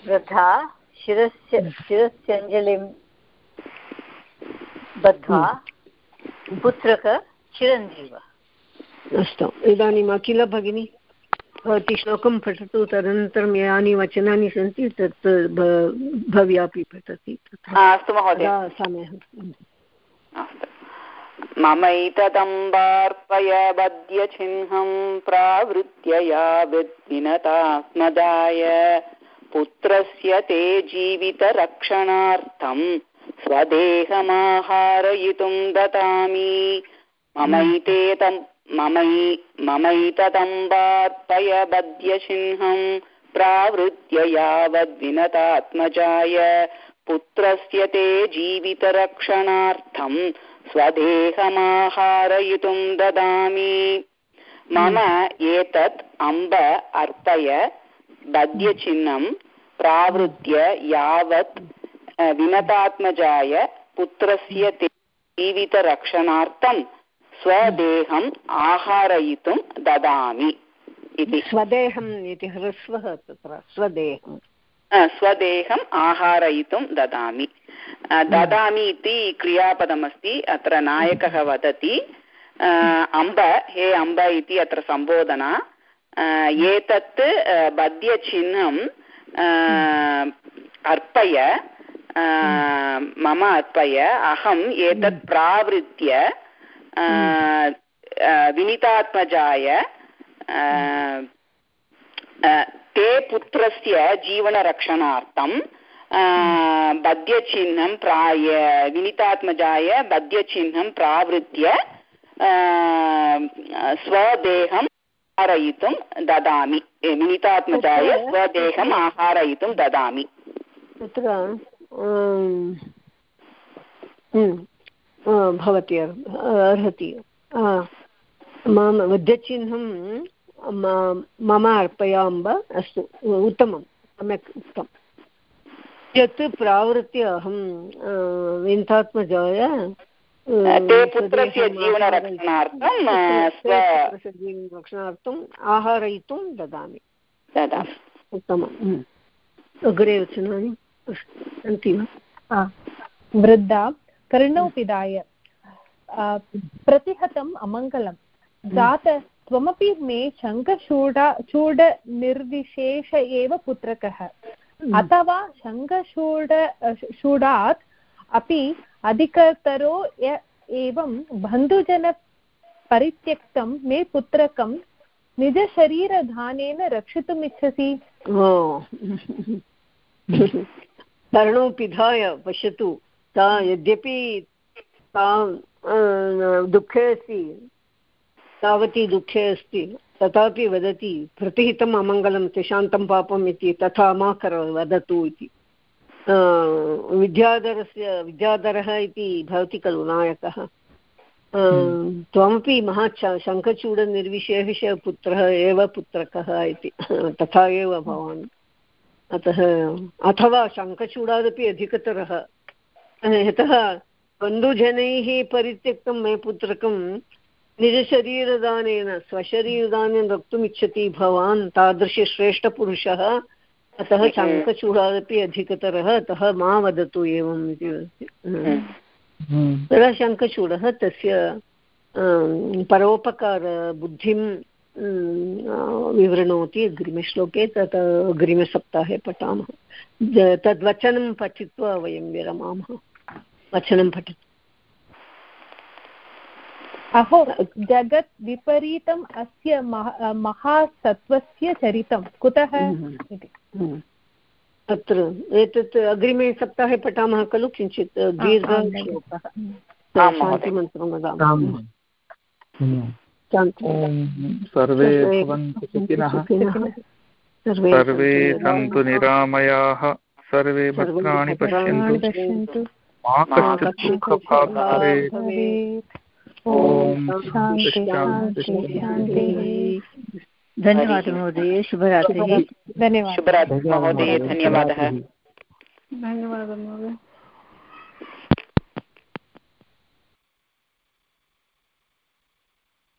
Speaker 5: वृद्धा शिरस्य शिरस्यञ्जलिं बद्ध्वा पुत्रक चिरञ्जीव।
Speaker 2: अस्तु इदानीम् अखिल भगिनी भवती श्लोकं पठतु तदनन्तरं यानि वचनानि सन्ति तत् भव्यापि पठति
Speaker 3: अस्तु महोदय। समयः ममैतदम्बार्पय बद्यचिह्नं प्रावृत्य यावद्विनतात्मदाय पुत्रस्य ते जीवितरक्षणार्थं स्वदेहमाहारयितुं ददामि। ममैते तं ममै ममैतदम्बार्पय बद्यचिह्नं प्रावृत्य यावद्विनतात्मजाय पुत्रस्य ते जीवितरक्षणार्थं स्वदेहमाहारयितुं ददामि। मम एतत् अम्ब अर्पय बद्यचिह्नं प्रावृत्य यावत् विनतात्मजाय पुत्रस्य जीवितरक्षणार्थं स्वदेहम् आहारयितुं ददामि
Speaker 2: इति। स्वदेहम् इति ह्रस्वः तत्र स्वदेहम्।
Speaker 3: स्वदेहम् आहारयितुं ददामि। ददामि इति क्रियापदमस्ति अत्र नायकः वदति। अम्ब हे अम्ब इति अत्र सम्बोधना। एतत् बद्यचिह्नं अर्पय मम अर्पय अहम् एतत् प्रावृत्य विनितात्मजाय ते पुत्रस्य जीवनरक्षणार्थं बद्यचिह्नं प्राय विनितात्मजाय बद्यचिह्नं प्रावृत्य स्वदेहम् आहारयितुं ददामि विनितात्मजाय स्वदेहम् आहारयितुं ददामि
Speaker 2: तत्र भवति अर्हति मम वध्यचिह्नं मम अर्पयाम्ब अस्तु उत्तमं सम्यक् उक्तं यत् प्रावृत्य अहं विन्तात्मजाय रक्षणार्थम् आहारयितुं ददामि। उत्तमम्। अग्रे वचनानि सन्ति वा?
Speaker 4: वृद्धा कर्णौ पिधाय प्रतिहतम् अमङ्गलं जात त्वमपि मे शङ्खचूडा चूडनिर्विशेष एव पुत्रकः। अथवा शङ्खचूड चूडात् अपि अधिकतरो एवं बन्धुजनपरित्यक्तं मे पुत्रकं निजशरीरधानेन रक्षितुमिच्छसि।
Speaker 2: कर्णौ पिधाय, पश्यतु सा यद्यपि सा दुःखे अस्ति, तावती दुःखे अस्ति, तथापि वदति, प्रतिहितम् अमङ्गलं शान्तं पापम् इति, तथा मा कर, वदतु इति। विद्याधरस्य विद्याधरः इति भवति खलु नायकः। त्वमपि महत् शङ्खचूडनिर्विशेषपुत्रः एव पुत्रकः इति। तथा एव भवान्। अतः अथवा शङ्खचूडादपि अधिकतरः। यतः बन्धुजनैः परित्यक्तं मे पुत्रकं निजशरीरदानेन स्वशरीरदानेन रक्तुम् इच्छति भवान् तादृशश्रेष्ठपुरुषः। अतः शङ्खचूडादपि अधिकतरः अतः मा वदतु एवम् इति तदा शङ्खचूडः तस्य परोपकारबुद्धिं विवृणोति अग्रिमश्लोके तत् अग्रिमसप्ताहे पठामः। तद्वचनं पठित्वा वयं विरमामः। वचनं पठतु।
Speaker 4: अहो जगत् विपरीतम् अस्य महासत्त्वस्य चरितं कुतः इति?
Speaker 2: अत्र एतत् अग्रिमे सप्ताहे पठामः खलु किञ्चित् दीर्घः शान्तिमन्त्रं वदामः.
Speaker 1: सर्वे भवन्तु सुखिनः। सर्वे सन्तु निरामयाः। सर्वे भद्राणि पश्यन्तु। मा कश्चित् दुःखभाग् भवेत्।
Speaker 5: धन्यवादः महोदय शुभरात्रिः।
Speaker 3: धन्यवादः। शुभरात्रि महोदय धन्यवादः।
Speaker 8: धन्यवादः महोदय।